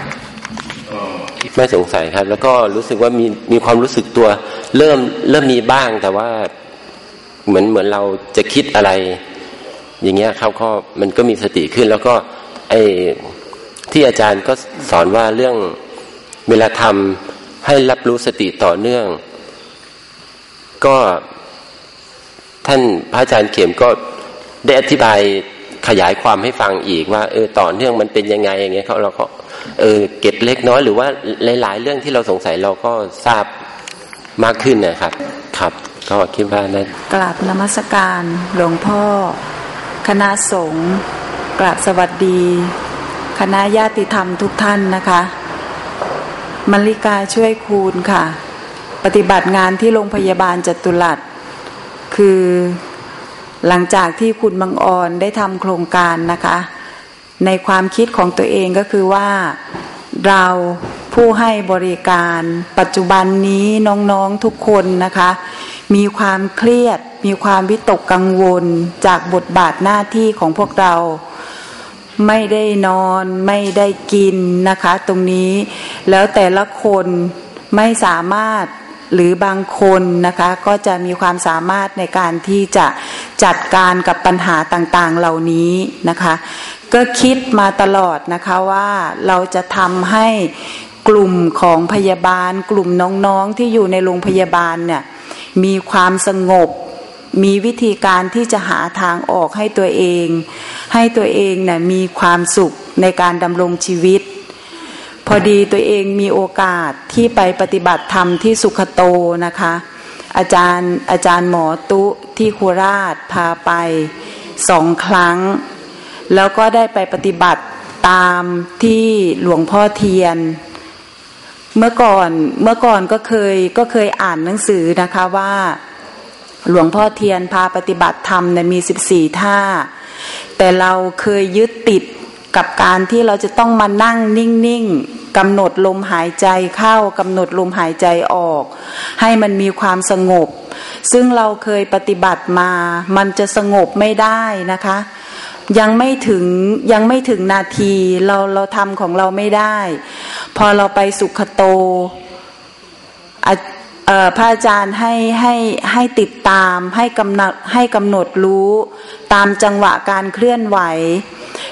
ไม่สงสัยครับ แล้วก็รู้สึกว่ามีมีความรู้สึกตัวเริ่มเริ่มมีบ้างแต่ว่าเหมือนเหมือนเราจะคิดอะไร อย่างเงี้ยเขาก็มันก็มีสติขึ้นแล้วก็ ไอ้ ที่อาจารย์ก็สอนว่าเรื่องเวลาทำให้รับรู้สติต่อเนื่อง ก็ท่านพระอาจารย์เข็มก็ได้อธิบายขยายความให้ฟังอีกว่าเออต่อเนื่องมันเป็นยังไงอย่างเงี้ยเขาเราก็เออเก็บเล็กน้อยหรือว่าหลาย ๆ เรื่องที่เราสงสัยเราก็ทราบมากขึ้นนะครับ ครับ ก็คิดว่านั้นกราบนมัสการหลวงพ่อ คณะสงฆ์กราบสวัสดี คณะญาติธรรมทุกท่านนะคะมริกาช่วยคูณค่ะ ปฏิบัติงานที่โรงพยาบาลจตุรัสคือหลังจากที่คุณบางออนได้ทำโครงการนะคะ ในความคิดของตัวเองก็คือว่าเราผู้ให้บริการปัจจุบันนี้น้องๆทุกคนนะคะ มีความเครียด มีความวิตกกังวลจากบทบาทหน้าที่ของพวกเรา ไม่ได้นอนไม่ได้กินนะคะ ตรงนี้ แล้วแต่ละคนไม่สามารถหรือบางคนนะคะก็จะมีความสามารถในการที่จะจัดการกับปัญหาต่างๆเหล่านี้นะคะ ก็คิดมาตลอดนะคะว่าเราจะทำให้กลุ่มของพยาบาล กลุ่มน้องๆที่อยู่ในโรงพยาบาลเนี่ยมีความสงบ มีวิธีการที่จะหาทางออกให้ตัวเอง ให้ตัวเองนี่ยมีความสุขในการดำรงชีวิต พอดีตัวเองมีโอกาสที่ไปปฏิบัติธรรมที่สุขโตนะคะ อาจารย์อาจารย์หมอตุที่โคราชพาไปสองครั้ง แล้วก็ได้ไปปฏิบัติตามที่หลวงพ่อเทียน เมื่อก่อนเมื่อก่อนก็เคยก็เคยอ่านหนังสือนะคะว่า หลวงพ่อเทียนพาปฏิบัติธรรมเนี่ยมีสิบสี่ท่า แต่เราเคยยึดติดกับการที่เราจะต้องมานั่งนิ่งๆกำหนดลมหายใจเข้ากำหนดลมหายใจออก ให้มันมีความสงบ ซึ่งเราเคยปฏิบัติมา มันจะสงบไม่ได้นะคะ ยังไม่ถึงยังไม่ถึงนาทีเราเราทำของเราไม่ได้ พอเราไปสุขโต พระอาจารย์ให้ให้ให้ติดตามให้กำหนดให้กำหนดรู้ ตามจังหวะการเคลื่อนไหว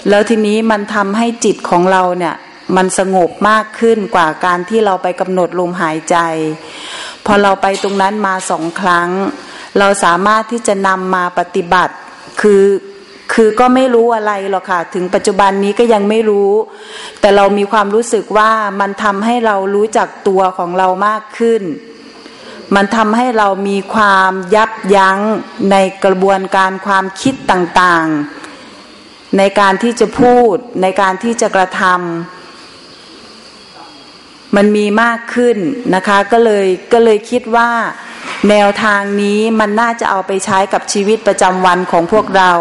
แล้วทีนี้มันทำให้จิตของเราเนี่ยมันสงบมากขึ้นกว่าการที่เราไปกำหนดลมหายใจ พอเราไปตรงนั้นมาสองครั้ง เราสามารถที่จะนำมาปฏิบัติ คือคือก็ไม่รู้อะไรหรอกค่ะ ถึงปัจจุบันนี้ก็ยังไม่รู้ แต่เรามีความรู้สึกว่ามันทำให้เรารู้จักตัวของเรามากขึ้น มันทำให้เรามีความยับยั้งในกระบวนการความคิดต่างๆ ในการที่จะพูด ในการที่จะกระทำมันมีมากขึ้นนะคะก็เลยก็เลยคิดว่าแนวทางนี้มันน่าจะเอาไปใช้กับชีวิตประจำวันของพวกเรา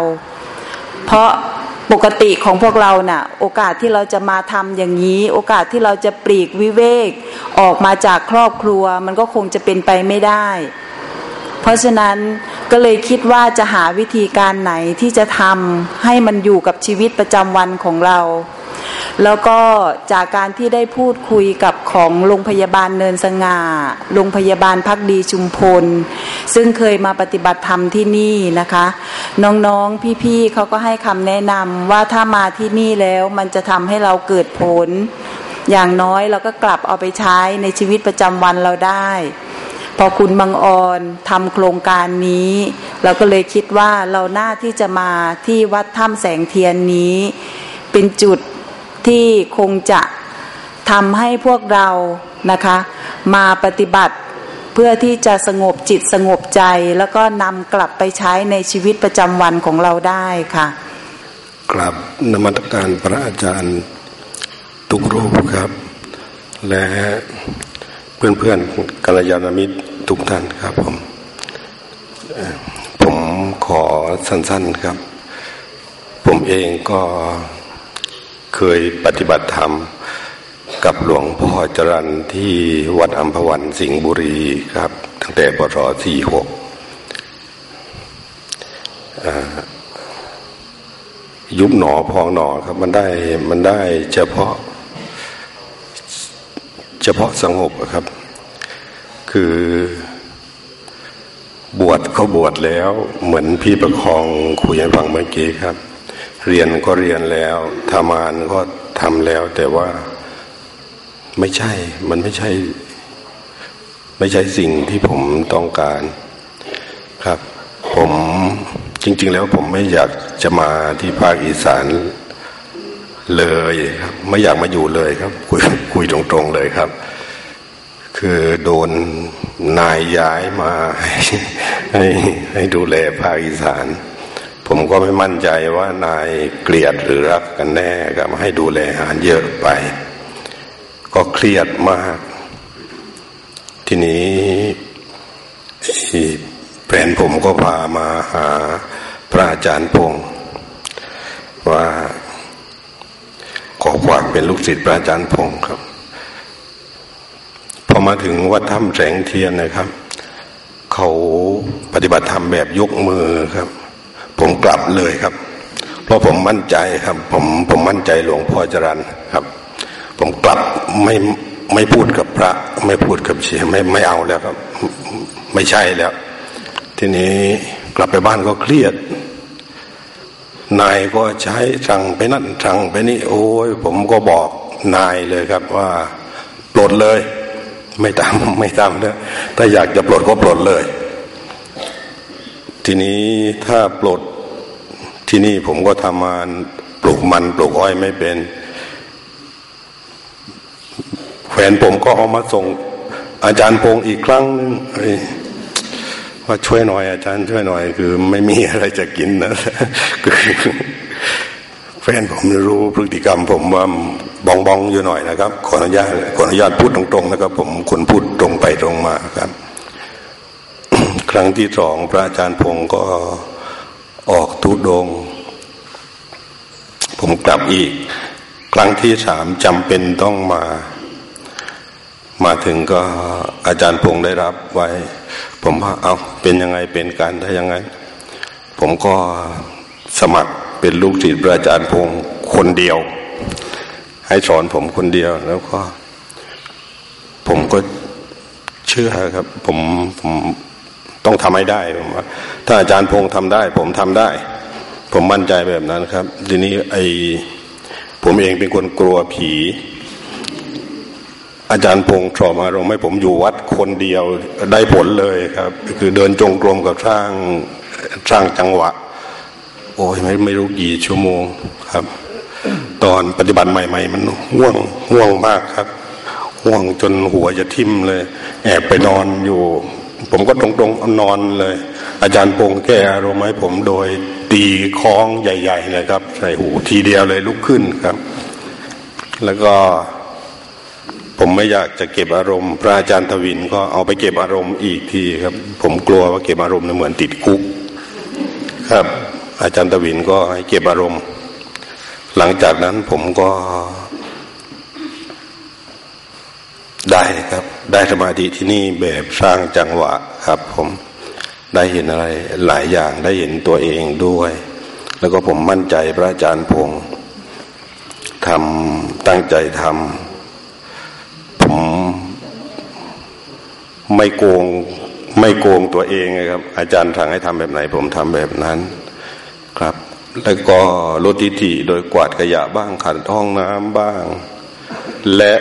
เพราะ ปกติของพวกเราเนะ่ะ โอกาสที่เราจะมาทำอย่างนี้ โอกาสที่เราจะปลีกวิเวก ออกมาจากครอบครัว มันก็คงจะเป็นไปไม่ได้ เพราะฉะนั้นก็เลยคิดว่าจะหาวิธีการไหนที่จะทำให้มันอยู่กับชีวิตประจำวันของเรา แล้วก็จากการที่ได้พูดคุยกับของโรงพยาบาลเนินสง่าโรงพยาบาลพักดีชุมพล ซึ่งเคยมาปฏิบัติธรรมที่นี่นะคะ น้องๆพี่ๆเขาก็ให้คำแนะนำว่าถ้ามาที่นี่แล้วมันจะทำให้เราเกิดผล อย่างน้อยเราก็กลับเอาไปใช้ในชีวิตประจำวันเราได้พอคุณบางออนทำโครงการนี้ เราก็เลยคิดว่าเราหน้าที่จะมาที่วัดถ้ำแสงเทียนนี้ เป็นจุด ที่คงจะทำให้พวกเรานะคะ มาปฏิบัติเพื่อที่จะสงบจิตสงบใจ แล้วก็นำกลับไปใช้ในชีวิตประจำวันของเราได้ค่ะกลับนมัตการพระอาจารย์ทุกรูปครับ และเพื่อนเพื่อนกัลยาณมิตรทุกท่านครับผม ผมขอสั้นๆครับ ผมเองก็ เคยปฏิบัติธรรมกับหลวงพ่อจรันที่วัดอัมพวันสิงห์บุรีครับ ตั้งแต่ปศสี่หกยุบหนอพองหนอครับ มันได้มันได้เฉพาะ เฉพาะสงบครับ คือบวชเขาบวชแล้ว เหมือนพี่ประคองคุยให้ฟังเมื่อกี้ครับ เรียนก็เรียนแล้วทำงานก็ทำแล้ว แต่ว่าไม่ใช่ มันไม่ใช่ ไม่ใช่สิ่งที่ผมต้องการครับ ผมจริง ๆ แล้วผมไม่อยากจะมาที่ภาคอีสานเลยครับ ไม่อยากมาอยู่เลยครับ คุยคุยตรงๆเลยครับ คือโดนนายย้ายมาให้ให้ดูแลภาคอีสาน ผมก็ไม่มั่นใจว่านายเกลียดหรือรักกันแน่ก็มาให้ดูแลหารเยอะไป ก็เครียดมาก ทีนี้แฟนผมก็พามาหาพระอาจารย์พงศ์ว่า ขอความเป็นลูกศิษย์พระอาจารย์พงศ์ครับ พอมาถึงวัดถ้ำแสงเทียนนะครับ เขาปฏิบัติธรรมแบบยกมือครับ ผมกลับเลยครับ เพราะผมมั่นใจครับ ผมผมมั่นใจหลวงพ่อจรันครับ ผมกลับไม่ไม่พูดกับพระ ไม่พูดกับเชียไม่ไม่เอาแล้วครับ ไม่ใช่แล้ว ทีนี้กลับไปบ้านก็เครียด นายก็ใช้สั่งไปนั่นสั่งไปนี่โอ้ยผมก็บอกนายเลยครับว่าปลดเลย ไม่ตามไม่ตามเนยถ้าอยากจะปลดก็ปลดเลย ทีนี้ถ้าปลดที่นี่ผมก็ทำงานปลูกมันปลูกอ้อยไม่เป็นแฟนผมก็เอามาส่ง อาจารย์พงศ์อีกครั้งนึงว่าช่วยหน่อย อาจารย์ช่วยหน่อย คือไม่มีอะไรจะกินนะคือแฟนผมรู้พฤติกรรม ผมว่าบองบองอยู่หน่อยนะครับ ขออนุญาตขออนุญาตพูดตรงๆนะครับ ผมคนพูดตรงไปตรงมาครับ รั้งที่สองพระอาจารย์พงศ์ก็ออกทุดง ผมกลับอีก ครั้งที่สามจำเป็นต้องมา มาถึงก็อาจารย์พงษ์ได้รับไว้ ผมว่าเอาเป็นยังไงเป็นการถ้ายังไง ผมก็สมัครเป็นลูกศิษย์พระอาจารย์พงษ์คนเดียว ให้สอนผมคนเดียวแล้วก็ ผมก็เชื่อครับ ผมผม ต้องทำให้ได้ผมว่าถ้าอาจารย์พงษ์ทำได้ ผมทำได้ ผมมั่นใจแบบนั้นครับ ทีนี้ไอผมเองเป็นคนกลัวผี อาจารย์พงษ์สอบอารมณ์ให้ผมอยู่วัดคนเดียวได้ผลเลยครับ คือเดินจงกรมกับสร้างสร้างจังหวะ โอ้ยไม่ไม่รู้กี่ชั่วโมงครับ ตอนปฏิบัติใหม่ ๆ มันห่วงห่วงมากครับห่วงจนหัวจะทิ่มเลย แอบไปนอนอยู่ ผมก็ตรงๆนอนเลย อาจารย์พงแก้อารมณ์ให้ผมโดยตีคล้องใหญ่ ๆ เลยครับ ใส่หูทีเดียวเลยลุกขึ้นครับ แล้วก็ผมไม่อยากจะเก็บอารมณ์ พระอาจารย์ทวินก็เอาไปเก็บอารมณ์อีกทีครับ ผมกลัวว่าเก็บอารมณ์เหมือนติดคุก ครับ อาจารย์ทวินก็ให้เก็บอารมณ์ หลังจากนั้นผมก็ ได้ครับ ได้สมาธิที่นี่แบบสร้างจังหวะครับ ผมได้เห็นอะไรหลายอย่างได้เห็นตัวเองด้วย แล้วก็ผมมั่นใจพระอาจารย์พงษ์ทำตั้งใจทำผมไม่โกงไม่โกงตัวเองครับ อาจารย์สั่งให้ทำแบบไหน ผมทำแบบนั้นครับ แล้วก็ลดทิฐิโดยกวาดขยะบ้างขัดห้องน้ำบ้าง และ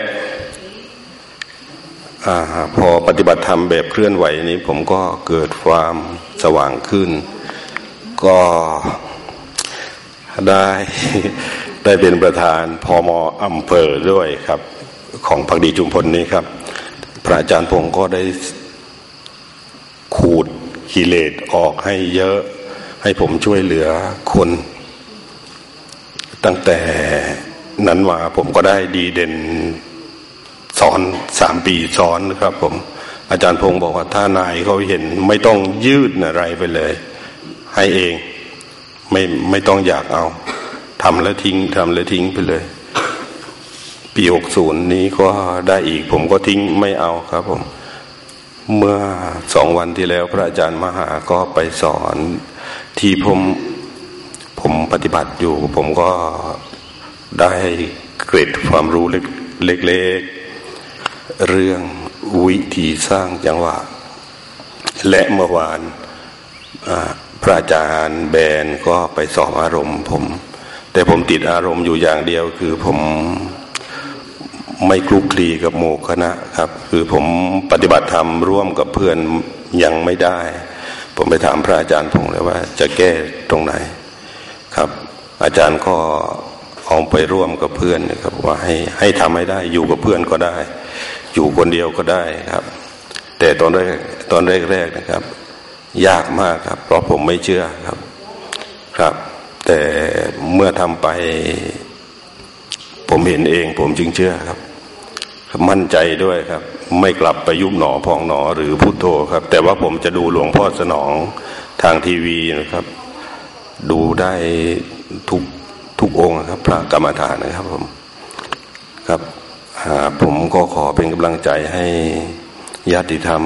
อพอปฏิบัติธรรมแบบเคลื่อนไหวนี้ ผมก็เกิดความสว่างขึ้น ก็ได้ได้เป็นประธานพอมอำเภอด้วยครับ ของพักดีจุมพลนี้ครับ พระอาจารย์พงศ์ก็ได้ขูดกิเลสออกให้เยอะ ให้ผมช่วยเหลือคน ตั้งแต่นั้นมาผมก็ได้ดีเด่น สอนสามปีสอนนะครับ ผม อาจารย์พงศ์บอกว่าถ้านายเขาเห็นไม่ต้องยืดอะไรไปเลย ให้เองไม่ไม่ต้องอยากเอาทำแล้วทิ้งทำแล้วทิ้งไปเลย ปีหกศูนย์นี้ก็ได้อีก ผมก็ทิ้งไม่เอาครับผม เมื่อสองวันที่แล้วพระอาจารย์มหาก็ไปสอนที่ผมผมปฏิบัติอยู่ ผมก็ได้เกร็ดความรู้เล็กๆ เรื่องวิธีสร้างจังหวะ และเมื่อวานพระอาจารย์แบนก็ไปสอบอารมณ์ผม แต่ผมติดอารมณ์อยู่อย่างเดียวคือผมไม่คลุกคลีกับโมคณะครับ คือผมปฏิบัติธรรมร่วมกับเพื่อนยังไม่ได้ ผมไปถามพระอาจารย์พงเลยว่า จะแก้ตรงไหนครับ อาจารย์ก็เอาไปร่วมกับเพื่อนนะครับว่าให้ให้ทำให้ได้อยู่กับเพื่อนก็ได้ อยู่คนเดียวก็ได้ครับ แต่ตอนแรกตอนแรกๆนะครับ ยากมากครับ เพราะผมไม่เชื่อครับ ครับ แต่เมื่อทำไป ผมเห็นเอง ผมจึงเชื่อครับ มั่นใจด้วยครับ ไม่กลับไปยุบหนอพองหนอหรือพุโทโธครับ แต่ว่าผมจะดูหลวงพ่อสนองทางทีวีนะครับ ดูได้ทุกทุกองค์ครับ พระกรรมฐานนะครับผมครับ ผมก็ขอเป็นกำลังใจให้ญาติธรรม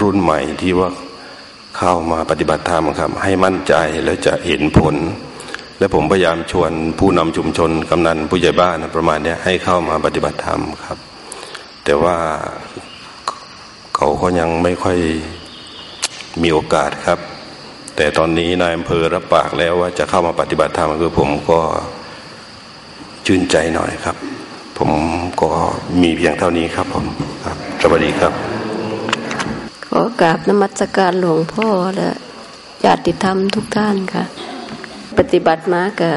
รุ่นใหม่ที่ว่าเข้ามาปฏิบัติธรรมครับ ให้มั่นใจแล้วจะเห็นผล และผมพยายามชวนผู้นำชุมชนกำนันผู้ใหญ่บ้านประมาณนี้ให้เข้ามาปฏิบัติธรรมครับ แต่ว่าเขาก็ยังไม่ค่อยมีโอกาสครับ แต่ตอนนี้นายอำเภอรับปากแล้วว่าจะเข้ามาปฏิบัติธรรมคือผมก็ชื่นใจหน่อยครับ ผมก็มีเพียงเท่านี้ครับผมครับสวัสดีครับ ขอกราบนมัสการหลวงพ่อและญาติธรรมทุกท่านค่ะ ปฏิบัติมาก็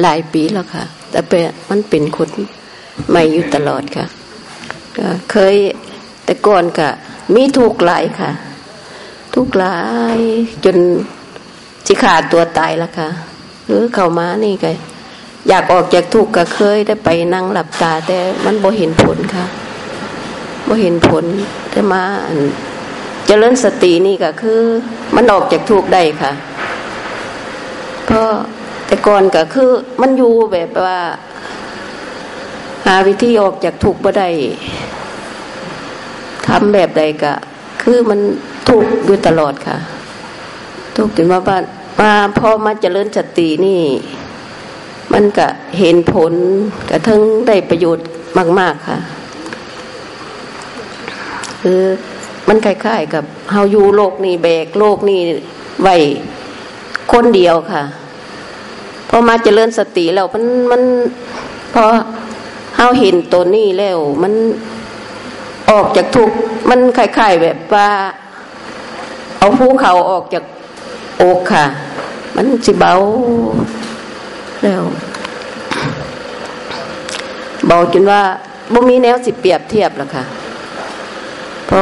หลายปีแล้วค่ะ แต่เป็นมันเป็นคนใหม่อยู่ตลอดค่ะก็เคยแต่ก่อนก็มีทุกข์หลายค่ะ ทุกข์หลายจนจิขาดตัวตายแล้วค่ะ หรือเข้ามานี่ก็ อยากออกจากทุกข์ก็เคยได้ไปนั่งหลับตา แต่มันบ่เห็นผลค่ะบ่เห็นผลแต่มาเจริญสตินี่ก็คือ มันออกจากทุกข์ได้ค่ะ เพราะแต่ก่อนก็คือ มันอยู่แบบว่า หาวิธีออกจากทุกข์บ่ได้ทำแบบใดกะคือมันทุกข์อยู่ตลอดค่ะ ทุกข์ถึงมาบ้านมาพอมาเจริญสตินี่ มันก็เห็นผลกระทั่งได้ประโยชน์มาก ๆ ค่ะ คือมันคล้ายๆกับเฮาอยู่โลกนี้แบกโลกนี้ไว้คนเดียวค่ะพอมาเจริญสติแล้วมันมันพอเฮาเห็นตัวนี้แล้ว มันออกจากทุกมันคล้ายๆแบบว่า เอาภูเขาออกจากอกค่ะ มันสิเบา แล้วเบาจนว่าบ่มีแนวสิเปรียบเทียบแล้วค่ะพอ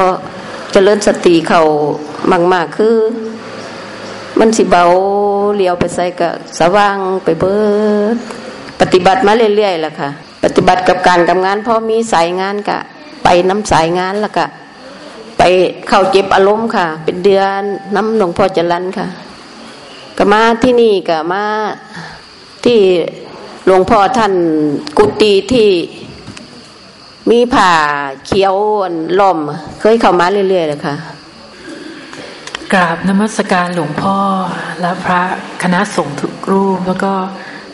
เจริญสติเขามากๆคือ มันสิเบาเลี้ยวไปใส่กับสว่างไปเบิดปฏิบัติมาเรื่อยๆแหละค่ะ ปฏิบัติกับการกับงานพอมีสายงานกะ ไปน้ำสายงานล้วก็ไปเข้าเจ็บอารมณ์ค่ะ เป็นเดือนน้ำหลวงพ่อจรันค่ะก็มาที่นี่ก็มา ที่หลวงพ่อท่านกุฏิที่มีผ่าเขียวล่มเคยเข้ามาเรื่อยๆเลยค่ะกราบนมัสการหลวงพ่อและพระคณะสงฆ์ทุกรูป แล้วก็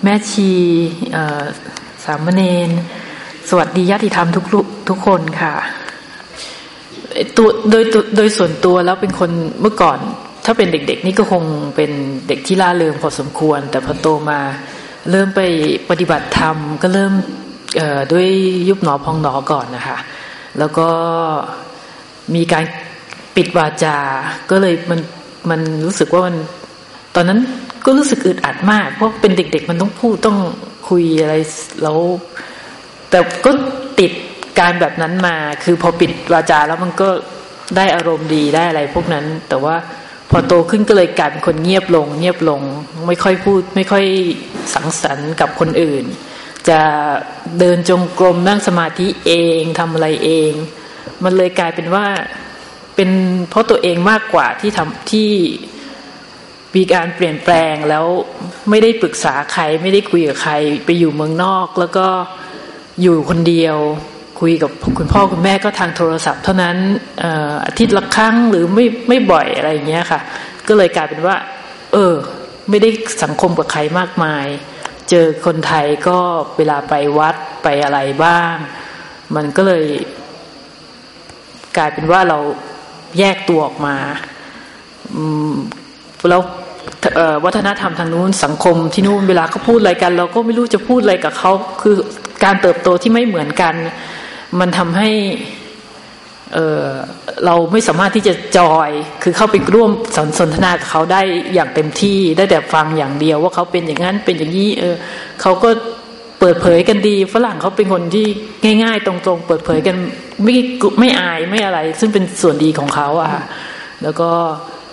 แม่ชีสามเณรสวัสดีญาติธรรมทุกทุกคนค่ะตัวโดยโดยส่วนตัวแล้วเป็นคนเมื่อก่อน ถ้าเป็นเด็กๆ นี่ก็คงเป็นเด็กที่ล่าเริงพอสมควร แต่พอโตมา เริ่มไปปฏิบัติธรรมก็เริ่มด้วยยุบหนอพองหนอก่อนนะคะ แล้วก็มีการปิดวาจา ก็เลยมันมันรู้สึกว่ามันตอนนั้นก็รู้สึกอึดอัดมาก เพราะเป็นเด็ก ๆ มันต้องพูดต้องคุยอะไรแล้ว แต่ก็ติดการแบบนั้นมา คือพอปิดวาจาแล้วมันก็ได้อารมณ์ดีได้อะไรพวกนั้น แต่ว่า พอโตขึ้นก็เลยกลายเป็นคนเงียบลง เงียบลง ไม่ค่อยพูด ไม่ค่อยสังสรรค์กับคนอื่น จะเดินจงกรมนั่งสมาธิเองทำอะไรเอง มันเลยกลายเป็นว่าเป็นเพราะตัวเองมากกว่าที่ทำที่มีการเปลี่ยนแปลงแล้วไม่ได้ปรึกษาใคร ไม่ได้คุยกับใคร ไปอยู่เมืองนอก แล้วก็อยู่คนเดียว คุยกับคุณพ่อคุณแม่ก็ทางโทรศัพท์ เท่านั้นอาทิตย์ละครั้งหรือไม่ไม่บ่อยอะไรอย่างเงี้ยค่ะ ก็เลยกลายเป็นว่า เออ ไม่ได้สังคมกับใครมากมาย เจอคนไทยก็เวลาไปวัดไปอะไรบ้าง มันก็เลย กลายเป็นว่าเราแยกตัวออกมาแล้ววัฒนธรรมทางนู้นสังคมที่นู้นเวลาเขาพูดอะไรกัน เราก็ไม่รู้จะพูดอะไรกับเขาคือการเติบโตที่ไม่เหมือนกัน มันทำให้เเราไม่สามารถที่จะจอย คือเข้าไปร่วมสนสนทนากับเขาได้อย่างเต็มที่ได้แต่ฟังอย่างเดียว ว่าเขาเป็นอย่างนั้นเป็นอย่างนี้เออเขาก็เปิดเผยกันดี ฝรั่งเขาเป็นคนที่ง่าย ๆ ตรงๆ เปิดเผยกันไม่ไม่อายไม่อะไร ซึ่งเป็นส่วนดีของเขาอะแล้วก็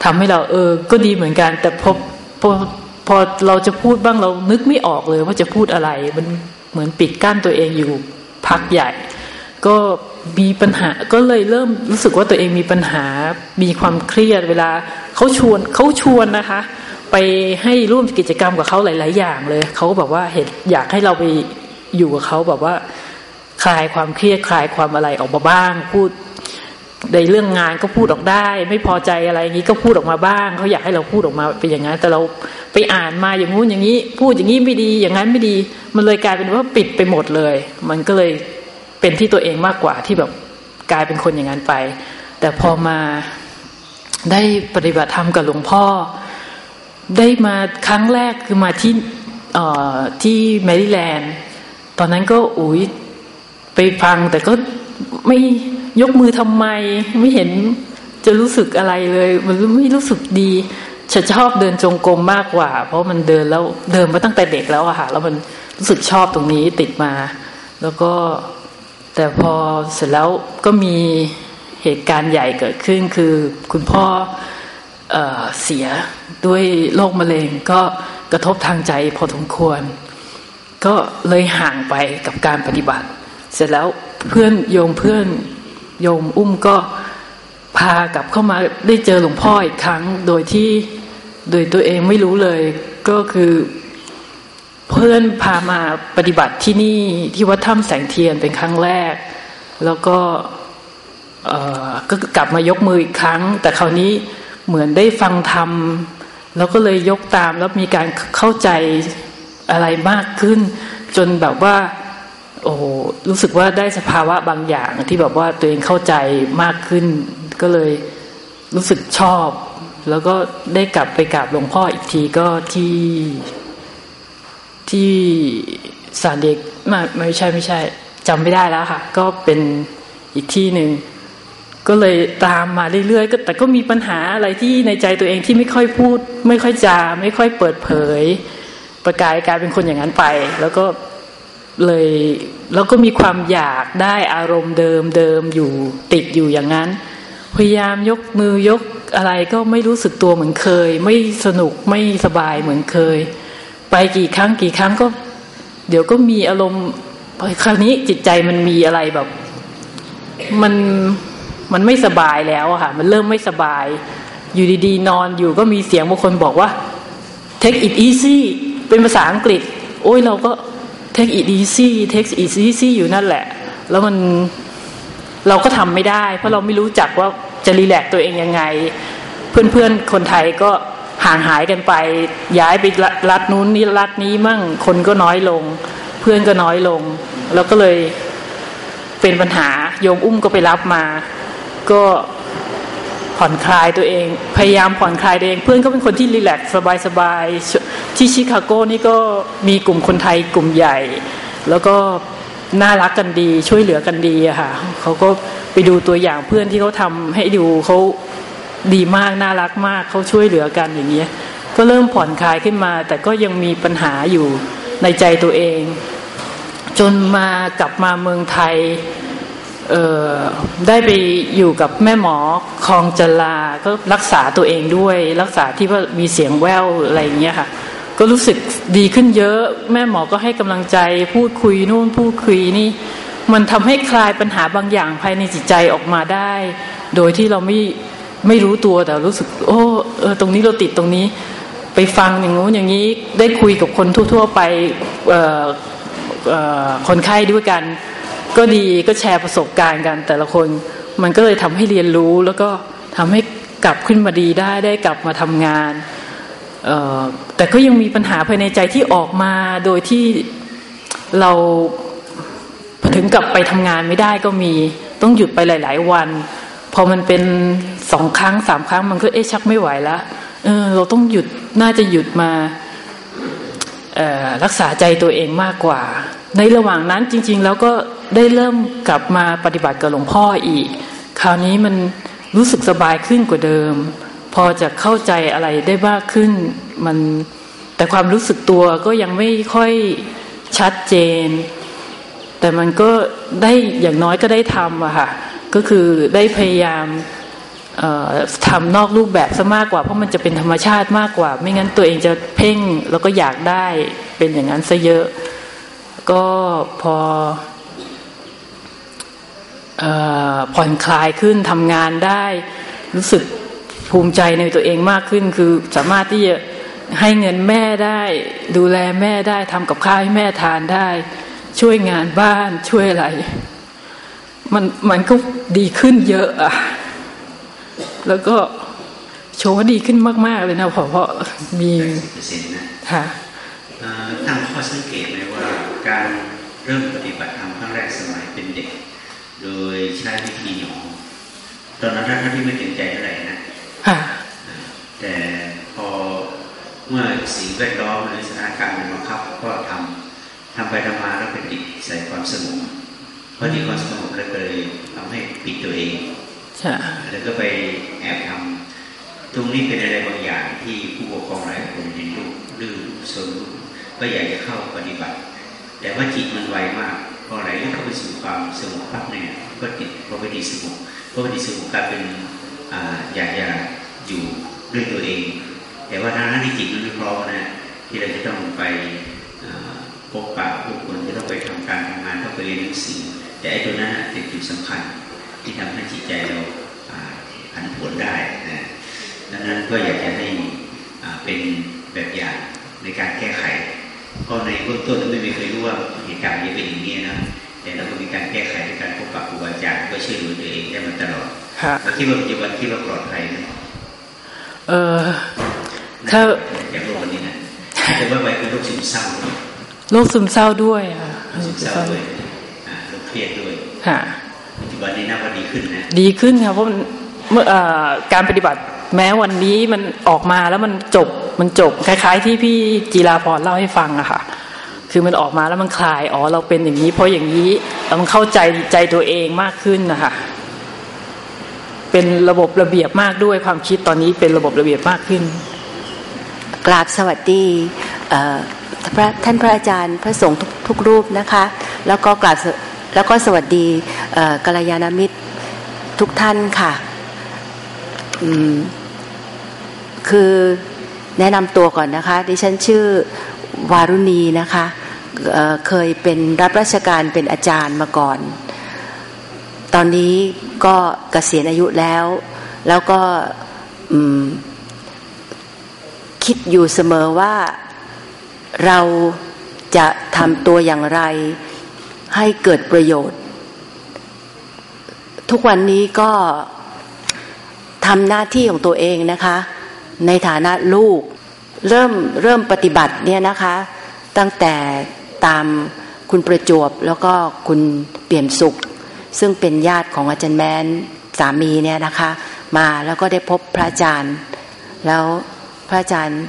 ทำให้เราเออ ก็ดีเหมือนกัน แต่พอพอพอเราจะพูดบ้างเรานึกไม่ออกเลยว่าจะพูดอะไร มันเหมือนปิดกั้นตัวเองอยู่พักใหญ่ ก็มีปัญหาก็เลยเริ่มรู้สึกว่าตัวเองมีปัญหา มีความเครียดเวลาเขาชวนเขาชวนนะคะ ไปให้ร่วมกิจกรรมกับเขาหลาย ๆ อย่างเลยเขาก็แบบว่าเห็นอยากให้เราไปอยู่กับเขาแบบว่าคลายความเครียดคลายความอะไรออกมาบ้าง พูดในเรื่องงานก็พูดออกได้ ไม่พอใจอะไรอย่างนี้ก็พูดออกมาบ้างเขาอยากให้เราพูดออกมาเป็นอย่างนั้นแต่เราไปอ่านมาอย่างงู้นอย่างนี้ พูดอย่างนี้ไม่ดีอย่างนั้นไม่ดี มันเลยกลายเป็นว่าปิดไปหมดเลย มันก็เลย เป็นที่ตัวเองมากกว่าที่แบบกลายเป็นคนอย่างนั้นไป แต่พอมาได้ปฏิบัติธรรมกับหลวงพ่อ ได้มาครั้งแรกคือมาที่ที่แมริแลนด์ตอนนั้นก็อุ้ยไปฟังแต่ก็ไม่ยกมือทำไม ไม่เห็นจะรู้สึกอะไรเลย มันไม่รู้สึกดีฉันชอบเดินจงกรมมากกว่า เพราะมันเดินแล้วเดินมาตั้งแต่เด็กแล้วอะค่ะแล้วมันรู้สึกชอบตรงนี้ติดมา แล้วก็ แต่พอเสร็จแล้วก็มีเหตุการณ์ใหญ่เกิดขึ้นคือคุณพ่อเอเสียด้วยโรคมะเร็งก็กระทบทางใจพอสมควร ก็เลยห่างไปกับการปฏิบัติ เสร็จแล้วเพื่อนโยมเพื่อนโยมอุ้มก็พากลับเข้ามาได้เจอหลวงพ่ออีกครั้ง โดยที่โดยตัวเองไม่รู้เลย ก็คือ เพื่อนพามาปฏิบัติที่นี่ที่วัดถ้ำแสงเทียนเป็นครั้งแรก แล้วก็ก็กลับมายกมืออีกครั้ง แต่คราวนี้เหมือนได้ฟังธรรมแล้วก็เลยยกตามแล้วมีการเข้าใจอะไรมากขึ้น จนแบบว่า โอ้รู้สึกว่าได้สภาวะบางอย่างที่แบบว่าตัวเองเข้าใจมากขึ้น ก็เลยรู้สึกชอบ แล้วก็ได้กลับไปกราบหลวงพ่ออีกทีก็ที่ ที่สารเด็กไม่ไม่ใช่ไม่ใช่จำไม่ได้แล้วค่ะ ก็เป็นอีกที่หนึ่งก็เลยตามมาเรื่อยๆก็แต่ก็มีปัญหาอะไรที่ในใจตัวเองที่ไม่ค่อยพูด ไม่ค่อยจา ไม่ค่อยเปิดเผย ประกายกลายเป็นคนอย่างนั้นไป แล้วก็เลยแล้วก็มีความอยากได้อารมณ์เดิมเดิมอยู่ติดอยู่อย่างนั้น พยายามยกมือยกอะไรก็ไม่รู้สึกตัวเหมือนเคย ไม่สนุกไม่สบายเหมือนเคย ไปกี่ครั้งกี่ครั้งก็ เดี๋ยวก็มีอารมณ์คราวนี้จิตใจมันมีอะไรแบบ มันมันไม่สบายแล้วอะค่ะ มันเริ่มไม่สบาย อยู่ดีๆ นอนอยู่ก็มีเสียงบางคนบอกว่า take it easy เป็นภาษาอังกฤษ โอ้ยเราก็ take it easy take it easy อยู่นั่นแหละ แล้วมันเราก็ทำไม่ได้ เพราะเราไม่รู้จักว่าจะรีแลกตัวเองยังไง เพื่อนๆ คนไทยก็ ห่างหายกันไป ย้ายไปรัฐนู้นนี่รัฐนี้มั่งคนก็น้อยลง เพื่อนก็น้อยลง แล้วก็เลยเป็นปัญหาโยมอุ้มก็ไปรับมา ก็ผ่อนคลายตัวเอง พยายามผ่อนคลายตัวเอง เพื่อนก็เป็นคนที่รีแลกซ์สบายๆที่ชิคาโก้นี่ก็มีกลุ่มคนไทยกลุ่มใหญ่ แล้วก็น่ารักกันดีช่วยเหลือกันดีอะค่ะเขาก็ไปดูตัวอย่างเพื่อนที่เขาทาให้ดูเขา ดีมากน่ารักมากเขาช่วยเหลือกันอย่างเงี้ยก็เริ่มผ่อนคลายขึ้นมา แต่ก็ยังมีปัญหาอยู่ในใจตัวเอง จนมากลับมาเมืองไทยได้ไปอยู่กับแม่หมอคลองจลาก็รักษาตัวเองด้วย รักษาที่ว่ามีเสียงแววอะไรอย่างเงี้ยค่ะ ก็รู้สึกดีขึ้นเยอะ แม่หมอก็ให้กำลังใจพูดคุยนู่นพูดคุยนี่ มันทำให้คลายปัญหาบางอย่างภายในจิตใจออกมาได้ โดยที่เราไม่ ไม่รู้ตัวแต่รู้สึก โอ้เออตรงนี้เราติดตรงนี้ ไปฟังอย่างงู้นอย่างนี้ได้คุยกับคนทั่ว ๆ ไปคนไข้ด้วยกัน ก็ดีก็แชร์ประสบการณ์กันแต่ละคน มันก็เลยทำให้เรียนรู้แล้วก็ทำให้กลับขึ้นมาดีได้ได้กลับมาทำงานแต่ก็ยังมีปัญหาภายในใจที่ออกมาโดยที่เราถึงกลับไปทำงานไม่ได้ก็มีต้องหยุดไปหลาย ๆ วัน อมันเป็นสองครั้งสามครั้งมันก็เอ๊ะชักไม่ไหวแล้วเออ เราต้องหยุดน่าจะหยุดมารักษาใจตัวเองมากกว่า ในระหว่างนั้นจริง ๆ แล้วก็ได้เริ่มกลับมาปฏิบัติกับหลวงพ่ออีก คราวนี้มันรู้สึกสบายขึ้นกว่าเดิม พอจะเข้าใจอะไรได้มากขึ้นมันแต่ความรู้สึกตัวก็ยังไม่ค่อยชัดเจน แต่มันก็ได้อย่างน้อยก็ได้ทำอะค่ะ ก็คือได้พยายามทำนอกรูปแบบซะมากกว่า เพราะมันจะเป็นธรรมชาติมากกว่า ไม่งั้นตัวเองจะเพ่งแล้วก็อยากได้เป็นอย่างนั้นซะเยอะ ก็พอผ่อนคลายขึ้นทำงานได้ รู้สึกภูมิใจในตัวเองมากขึ้น คือสามารถที่จะให้เงินแม่ได้ ดูแลแม่ได้ทำกับข้าวให้แม่ทานได้ ช่วยงานบ้านช่วยอะไร มันมันก็ดีขึ้นเยอะอะ แล้วก็โชว์ว่าดีขึ้นมาก ๆ เลยนะเพราะเพราะมีค่ะตั้งข้อสังเกตเลยว่าการเริ่มปฏิบัติธรรมครั้งแรกสมัยเป็นเด็ก โดยใช้วิธีหนอตอนนั้นท่านที่ไม่เต็มใจเท่าไหร่นะแต่พอเมื่อสิ่งแวดล้อมหรือสถานการณ์มันบังคับก็ทำทำไปทำมาแล้วเป็นติดใส่ความสงบ เพราะที่ความสงบเลยเลยทำให้ปิดตัวเองแล้วก็ไปแอบทำตรงนี้เป็นอะไรบางอย่างที่ผู้ปกครองหลายคนเห็นลูกดื้อสนก็อยากจะเข้าปฏิบัติ แต่ว่าจิตมันไวมากพอไหลเข้าไปสู่ความสงบปั๊บเนี่ยก็ติดพอไปดีสงบพอไปดีสงบกลายเป็นอยากจะอยู่ด้วยตัวเอง แต่ว่าทางนั้นที่จิตมันไม่พร้อมนะที่เราจะต้องไปพบปะผู้คนจะต้องไปทำการทำงานต้องไปเรียนหนังสือ แต่ไอ้ตัวนั้นเป็นจุดสำคัญที่ทำให้จิตใจเราผันผวนได้นะดังนั้นก็อยากจะให้เป็นแบบอย่างในการแก้ไขเพราะในเบื้องต้นไม่มีใครรู้ว่าเหตุการณ์นี้เป็นอย่างนี้นะแต่เราก็มีการแก้ไขในการพบปะครูบาอาจารย์ก็ช่วยเหลือตัวเองได้มาตลอดเราคิดว่าปัจจุบันคิดว่าปลอดภัยไหมเออถ้าอย่างโรควันนี้นะแต่ว่าไปเป็นโรคซึมเศร้าโรคซึมเศร้าด้วยอะซึมเศร้าด้วยโรค เครียดด้วยค่ะปัจจุบันนี้น่าว่าดีขึ้นนะดีขึ้นค่ะเพราะเมื่อการปฏิบัติแม้วันนี้มันออกมาแล้วมันจบมันจบคล้าย ๆ ที่พี่จีราพรเล่าให้ฟังอะค่ะ คือมันออกมาแล้วมันคลายอ๋อเราเป็นอย่างนี้ เพราะอย่างนี้แล้วมันเข้าใจใจตัวเองมากขึ้นนะคะเป็นระบบระเบียบมากด้วยความคิดตอนนี้เป็นระบบระเบียบมากขึ้น กราบสวัสดีท่านพระอาจารย์พระสงฆ์ทุกรูปนะคะ แล้วก็กราบ แล้วก็สวัสดีกัลยาณมิตรทุกท่านค่ะคือแนะนำตัวก่อนนะคะ ดิฉันชื่อวารุณีนะคะเเคยเป็นรับราชการเป็นอาจารย์มาก่อน ตอนนี้ก็เกษียณอายุแล้ว แล้วก็คิดอยู่เสมอว่าเราจะทำตัวอย่างไร ให้เกิดประโยชน์ ทุกวันนี้ก็ทำหน้าที่ของตัวเองนะคะ ในฐานะลูกเริ่มเริ่มปฏิบัติเนี่ยนะคะ ตั้งแต่ตามคุณประจวบแล้วก็คุณเปี่ยนสุข ซึ่งเป็นญาติของอาจารย์แมนสามีเนี่ยนะคะ มาแล้วก็ได้พบพระอาจารย์ แล้วพระอาจารย์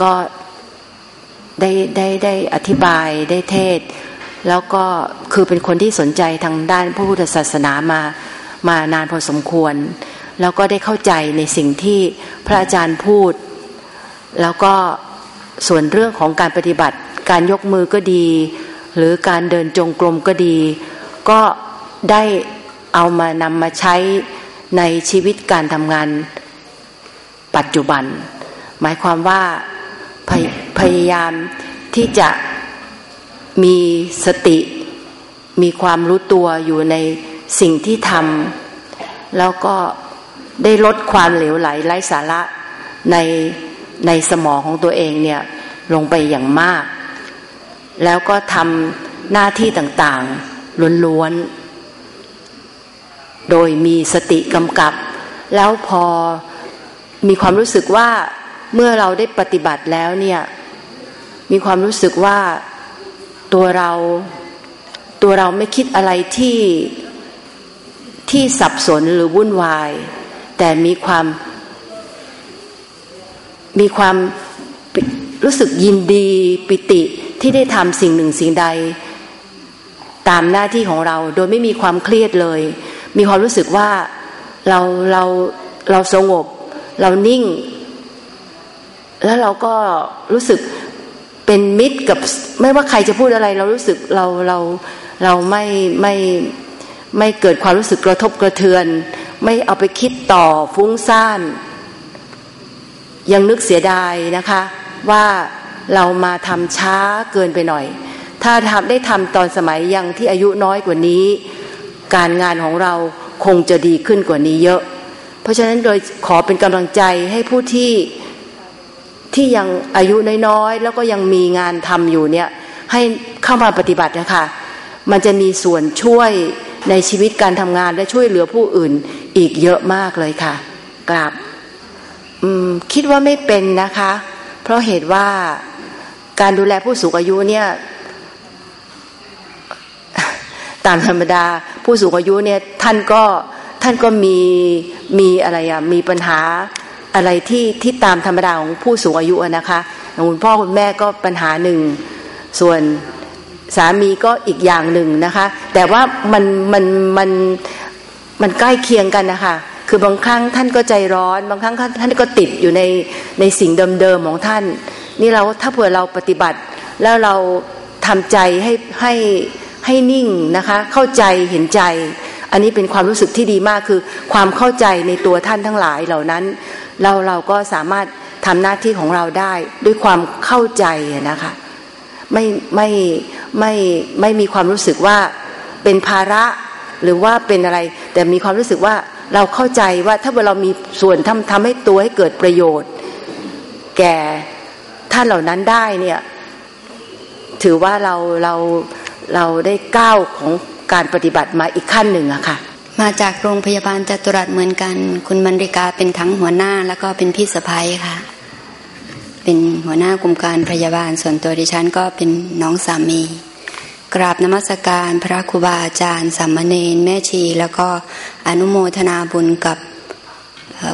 ก็ได้ได้ได้อธิบายได้เทศ แล้วก็คือเป็นคนที่สนใจทางด้านพระพุทธศาสนามามานานพอสมควร แล้วก็ได้เข้าใจในสิ่งที่พระอาจารย์พูด แล้วก็ส่วนเรื่องของการปฏิบัติ การยกมือก็ดี หรือการเดินจงกรมก็ดี ก็ได้เอามานำมาใช้ในชีวิตการทำงานปัจจุบัน หมายความว่าพพยายามที่จะ มีสติ มีความรู้ตัวอยู่ในสิ่งที่ทำแล้วก็ได้ลดความเหลวไหลไร้สาระในในสมองของตัวเองเนี่ยลงไปอย่างมาก แล้วก็ทำหน้าที่ต่างๆล้วนๆ โดยมีสติกำกับ แล้วพอมีความรู้สึกว่าเมื่อเราได้ปฏิบัติแล้วเนี่ยมีความรู้สึกว่า ตัวเรา ตัวเราไม่คิดอะไรที่ที่สับสนหรือวุ่นวาย แต่มีความ มีความรู้สึกยินดีปิติที่ได้ทำสิ่งหนึ่งสิ่งใด ตามหน้าที่ของเราโดยไม่มีความเครียดเลย มีความรู้สึกว่าเราเราเราสงบ เรานิ่ง แล้วเราก็รู้สึก เป็นมิตรกับไม่ว่าใครจะพูดอะไร เรารู้สึกเราเราเราไม่ไม่ไม่เกิดความรู้สึกกระทบกระเทือน ไม่เอาไปคิดต่อฟุ้งซ่าน ยังนึกเสียดายนะคะ ว่าเรามาทำช้าเกินไปหน่อย ถ้าทำได้ทำตอนสมัยยังที่อายุน้อยกว่านี้ การงานของเราคงจะดีขึ้นกว่านี้เยอะ เพราะฉะนั้นโดยขอเป็นกำลังใจให้ผู้ที่ ที่ยังอายุน้อยๆแล้วก็ยังมีงานทำอยู่เนี่ยให้เข้ามาปฏิบัตินะคะมันจะมีส่วนช่วยในชีวิตการทำงานและช่วยเหลือผู้อื่นอีกเยอะมากเลยค่ะกราบคิดว่าไม่เป็นนะคะ เพราะเหตุว่าการดูแลผู้สูงอายุเนี่ยตามธรรมดาผู้สูงอายุเนี่ยท่านก็ท่านก็มีมีอะไรอะมีปัญหา อะไรที่ที่ตามธรรมดาของผู้สูงอายุนะคะคุณพ่อคุณแม่ก็ปัญหาหนึ่ง ส่วนสามีก็อีกอย่างหนึ่งนะคะ แต่ว่ามันมันมันมันใกล้เคียงกันนะคะคือบางครั้งท่านก็ใจร้อน บางครั้งท่านก็ติดอยู่ในในสิ่งเดิมๆของท่าน นี่เราถ้าเผื่อเราปฏิบัติ แล้วเราทำใจให้ให้ให้นิ่งนะคะ เข้าใจเห็นใจ อันนี้เป็นความรู้สึกที่ดีมากคือ ความเข้าใจในตัวท่านทั้งหลายเหล่านั้น เราเราก็สามารถทำหน้าที่ของเราได้ด้วยความเข้าใจนะคะไม่ไม่ไม่ไม่มีความรู้สึกว่าเป็นภาระหรือว่าเป็นอะไร แต่มีความรู้สึกว่าเราเข้าใจว่าถ้าเรามีส่วนทำทำให้ตัวให้เกิดประโยชน์ แก่ท่านเหล่านั้นได้เนี่ย ถือว่าเราเราเราได้ก้าวของ การปฏิบัติมาอีกขั้นหนึ่งอะค่ะ มาจากโรงพยาบาลจตุรัสเหมือนกัน คุณมรริกาเป็นทั้งหัวหน้าแล้วก็เป็นพี่สะพ้ยค่ะ เป็นหัวหน้ากลุ่มการพยาบาลส่วนตัวดิฉันก็เป็นน้องสามี กราบนมัสการพระครูบาอาจารย์สัมมเนนแม่ชี แล้วก็อนุโมทนาบุญกับ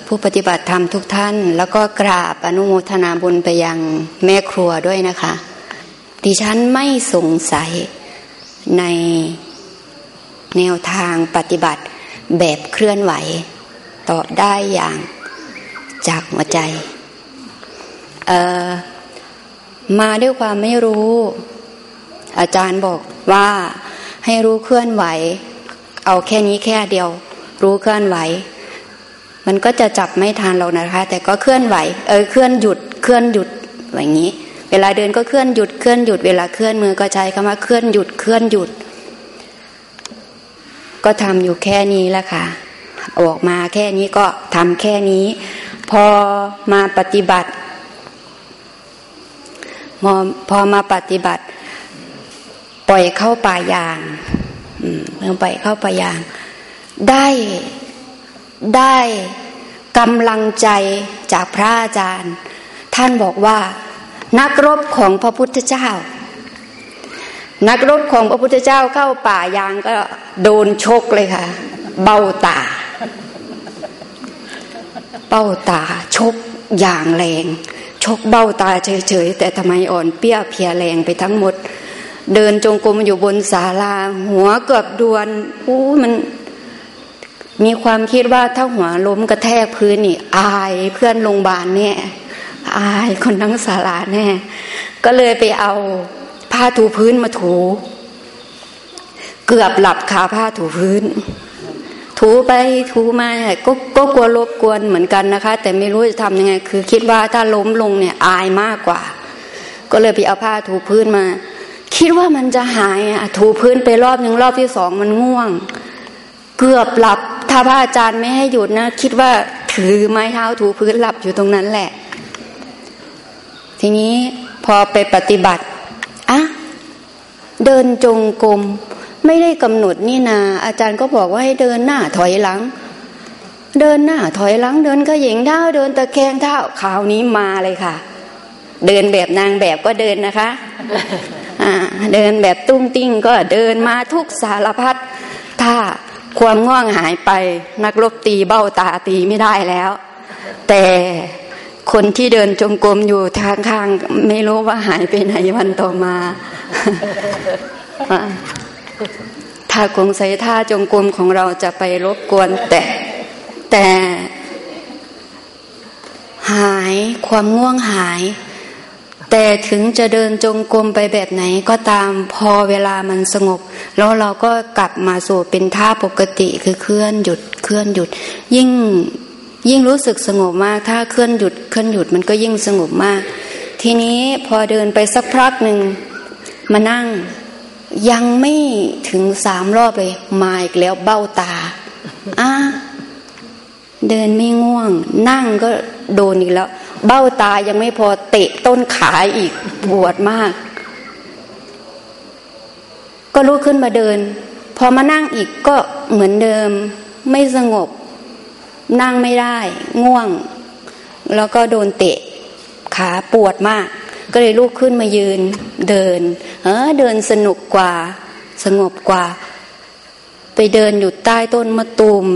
ผู้ปฏิบัติธรรมทุกท่าน แล้วก็กราบอนุโมทนาบุญไปยังแม่ครัวด้วยนะคะ ดิฉันไม่สงสัยใน แนวทางปฏิบัติแบบเคลื่อนไหวต่อได้อย่างจากหัวใจ มาด้วยความไม่รู้ อาจารย์บอกว่าให้รู้เคลื่อนไหว เอาแค่นี้แค่เดียว รู้เคลื่อนไหว มันก็จะจับไม่ทันเรานะคะ แต่ก็เคลื่อนไหว เออเคลื่อนหยุดเคลื่อนหยุดอย่างนี้ เวลาเดินก็เคลื่อนหยุดเคลื่อนหยุด เวลาเคลื่อนมือก็ใช้คำว่าเคลื่อนหยุดเคลื่อนหยุด ก็ทำอยู่แค่นี้แหละค่ะ ออกมาแค่นี้ก็ทำแค่นี้ พอมาปฏิบัติพอพอมาปฏิบัติ ปล่อยเข้าป่ายางเมื่อปล่อยเข้าป่ายาง ได้ได้กำลังใจจากพระอาจารย์ ท่านบอกว่า นักรบของพระพุทธเจ้า นักรบของพระพุทธเจ้าเข้าป่ายางก็โดนชกเลยค่ะ เบ้าตา เบ้าตาชกอย่างแรง ชกเบ้าตาเฉยๆ แต่ทำไมอ่อนเปี้ยเพียแรงไปทั้งหมด เดินจงกรมอยู่บนศาลา หัวเกือบดวนอู้มันมีความคิดว่าถ้าหัวล้มกระแทกพื้นนี่ อายเพื่อนโรงพยาบาลเนี่ยอายคนทั้งศาลาแน่ ก็เลยไปเอา ผ้าถูพื้นมาถู เกือบหลับขาผ้าถูพื้น ถูไปถูมาก็ก็กลัวรบกวนเหมือนกันนะคะ แต่ไม่รู้จะทำยังไง คือคิดว่าถ้าล้มลงเนี่ยอายมากกว่า ก็เลยไปเอาผ้าถูพื้นมา คิดว่ามันจะหายอะถูพื้นไปรอบหนึ่งรอบที่สองมันง่วง เกือบหลับถ้าพระอาจารย์ไม่ให้หยุดนะ คิดว่าถือไม้เท้าถูพื้นหลับอยู่ตรงนั้นแหละ ทีนี้พอไปปฏิบัติ เดินจงกรมไม่ได้กำหนดนี่นา อาจารย์ก็บอกว่าให้เดินหน้าถอยหลัง เดินหน้าถอยหลัง เดินก็หยิงเท้าเดินตะแคงเท้าข่าวนี้มาเลยค่ะ เดินแบบนางแบบก็เดินนะคะเดินแบบตุ้งติ้งก็เดินมาทุกสารพัดถ้าความง่วงหายไปนักรบตีเบ้าตาตีไม่ได้แล้ว แต่ คนที่เดินจงกรมอยู่ทางข้าง ไม่รู้ว่าหายไปไหนวันต่อมาถ้าคงใส่ท่าจงกรมของเราจะไปรบกวน แต่แต่ หายความง่วงหาย แต่ถึงจะเดินจงกรมไปแบบไหนก็ตามพอเวลามันสงบ แล้วเราก็กลับมาสู่เป็นท่าปกติคือเคลื่อนหยุดเคลื่อนหยุด ยิ่ง ยิ่งรู้สึกสงบมาก ถ้าเคลื่อนหยุดเคลื่อนหยุดมันก็ยิ่งสงบมาก ทีนี้พอเดินไปสักพักหนึ่งมานั่งยังไม่ถึงสามรอบเลย มาอีกแล้วเบ้าตาอะเดินไม่ง่วง นั่งก็โดนอีกแล้ว เบ้าตายังไม่พอเตะต้นขาอีกปวดมาก ก็ลุกขึ้นมาเดิน พอมานั่งอีกก็เหมือนเดิม ไม่สงบ นั่งไม่ได้ ง่วง แล้วก็โดนเตะขาปวดมาก ก็เลยลุกขึ้นมายืนเดิน เออเดินสนุกกว่า สงบกว่า ไปเดินอยู่ใต้ต้นมะตูม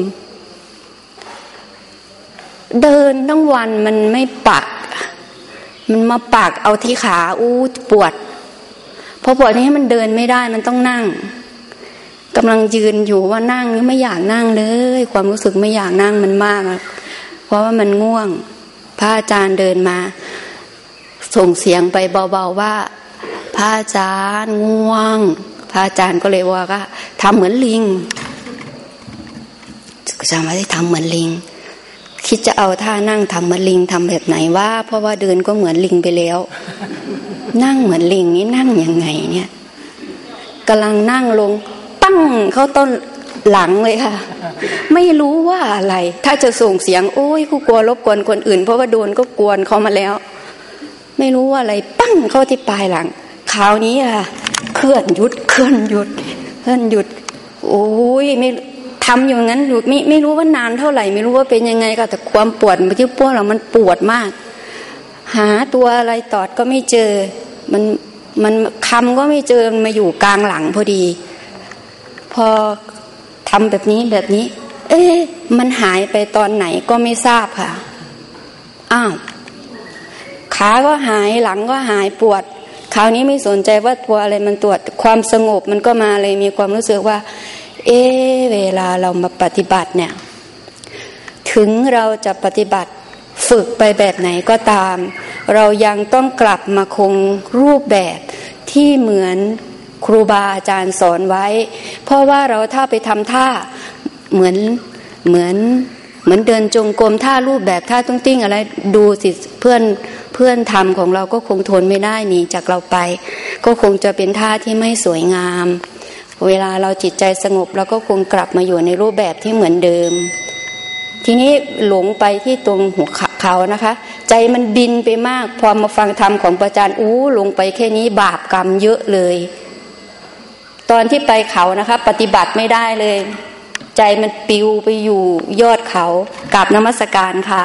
เดินทั้งวันมันไม่ปัก มันมาปักเอาที่ขาอู้ปวดพอปวดนี้มันเดินไม่ได้มันต้องนั่ง กำลังยืนอยู่ว่านั่งไม่อยากนั่งเลย ความรู้สึกไม่อยากนั่งมันมาก เพราะว่ามันง่วง พระอาจารย์เดินมา ส่งเสียงไปเบาๆว่า พระอาจารย์ง่วง พระอาจารย์ก็เลยว่าก็ทำเหมือนลิงอาจารย์ว่าได้ทำเหมือนลิง คิดจะเอาท่านั่งทำเหมือนลิงทำแบบไหนว่า เพราะว่าเดินก็เหมือนลิงไปแล้ว นั่งเหมือนลิงนี่นั่งยังไงเนี่ยกำลังนั่งลง เขาต้นหลังเลยค่ะ ไม่รู้ว่าอะไร ถ้าจะส่งเสียง โอ้ยกูกลัวรบกวนคนอื่น เพราะว่าโดนก็กวนเขามาแล้ว ไม่รู้ว่าอะไรปั้งเข้าที่ปลายหลังคราวนี้อะ เคลื่อนหยุดเคลื่อนหยุดเคลื่อนหยุด โอ้ยไม่ทำอยู่งั้นอยู่ไม่ไม่รู้ว่านานเท่าไหร่ ไม่รู้ว่าเป็นยังไงก็แต่ความปวดที่พวกเรามันปวดมาก หาตัวอะไรตอดก็ไม่เจอ มันมันคำก็ไม่เจอมันมาอยู่กลางหลังพอดี พอทำแบบนี้แบบนี้ เอ๊ะมันหายไปตอนไหนก็ไม่ทราบค่ะ อ้าวขาก็หายหลังก็หายปวด คราวนี้ไม่สนใจว่าตัวอะไรมันตรวจความสงบมันก็มาเลยมีความรู้สึกว่า เอ๊เวลาเรามาปฏิบัติเนี่ย ถึงเราจะปฏิบัติฝึกไปแบบไหนก็ตาม เรายังต้องกลับมาคงรูปแบบที่เหมือน ครูบาอาจารย์สอนไว้ เพราะว่าเราถ้าไปทำท่าเหมือนเหมือนเหมือนเดินจงกรมท่ารูปแบบท่าตุ้งติ้งอะไรดูสิเพื่อนเพื่อนทำของเราก็คงทนไม่ได้หนีจากเราไป ก็คงจะเป็นท่าที่ไม่สวยงาม เวลาเราจิตใจสงบเราก็คงกลับมาอยู่ในรูปแบบที่เหมือนเดิม ทีนี้หลงไปที่ตรงหัวเขานะคะ ใจมันบินไปมากพอมาฟังธรรมของประจารย์อู้ลงไปแค่นี้บาปกรรมเยอะเลย ตอนที่ไปเขานะคะ ปฏิบัติไม่ได้เลย ใจมันปิวไปอยู่ยอดเขากราบนมัสการค่ะ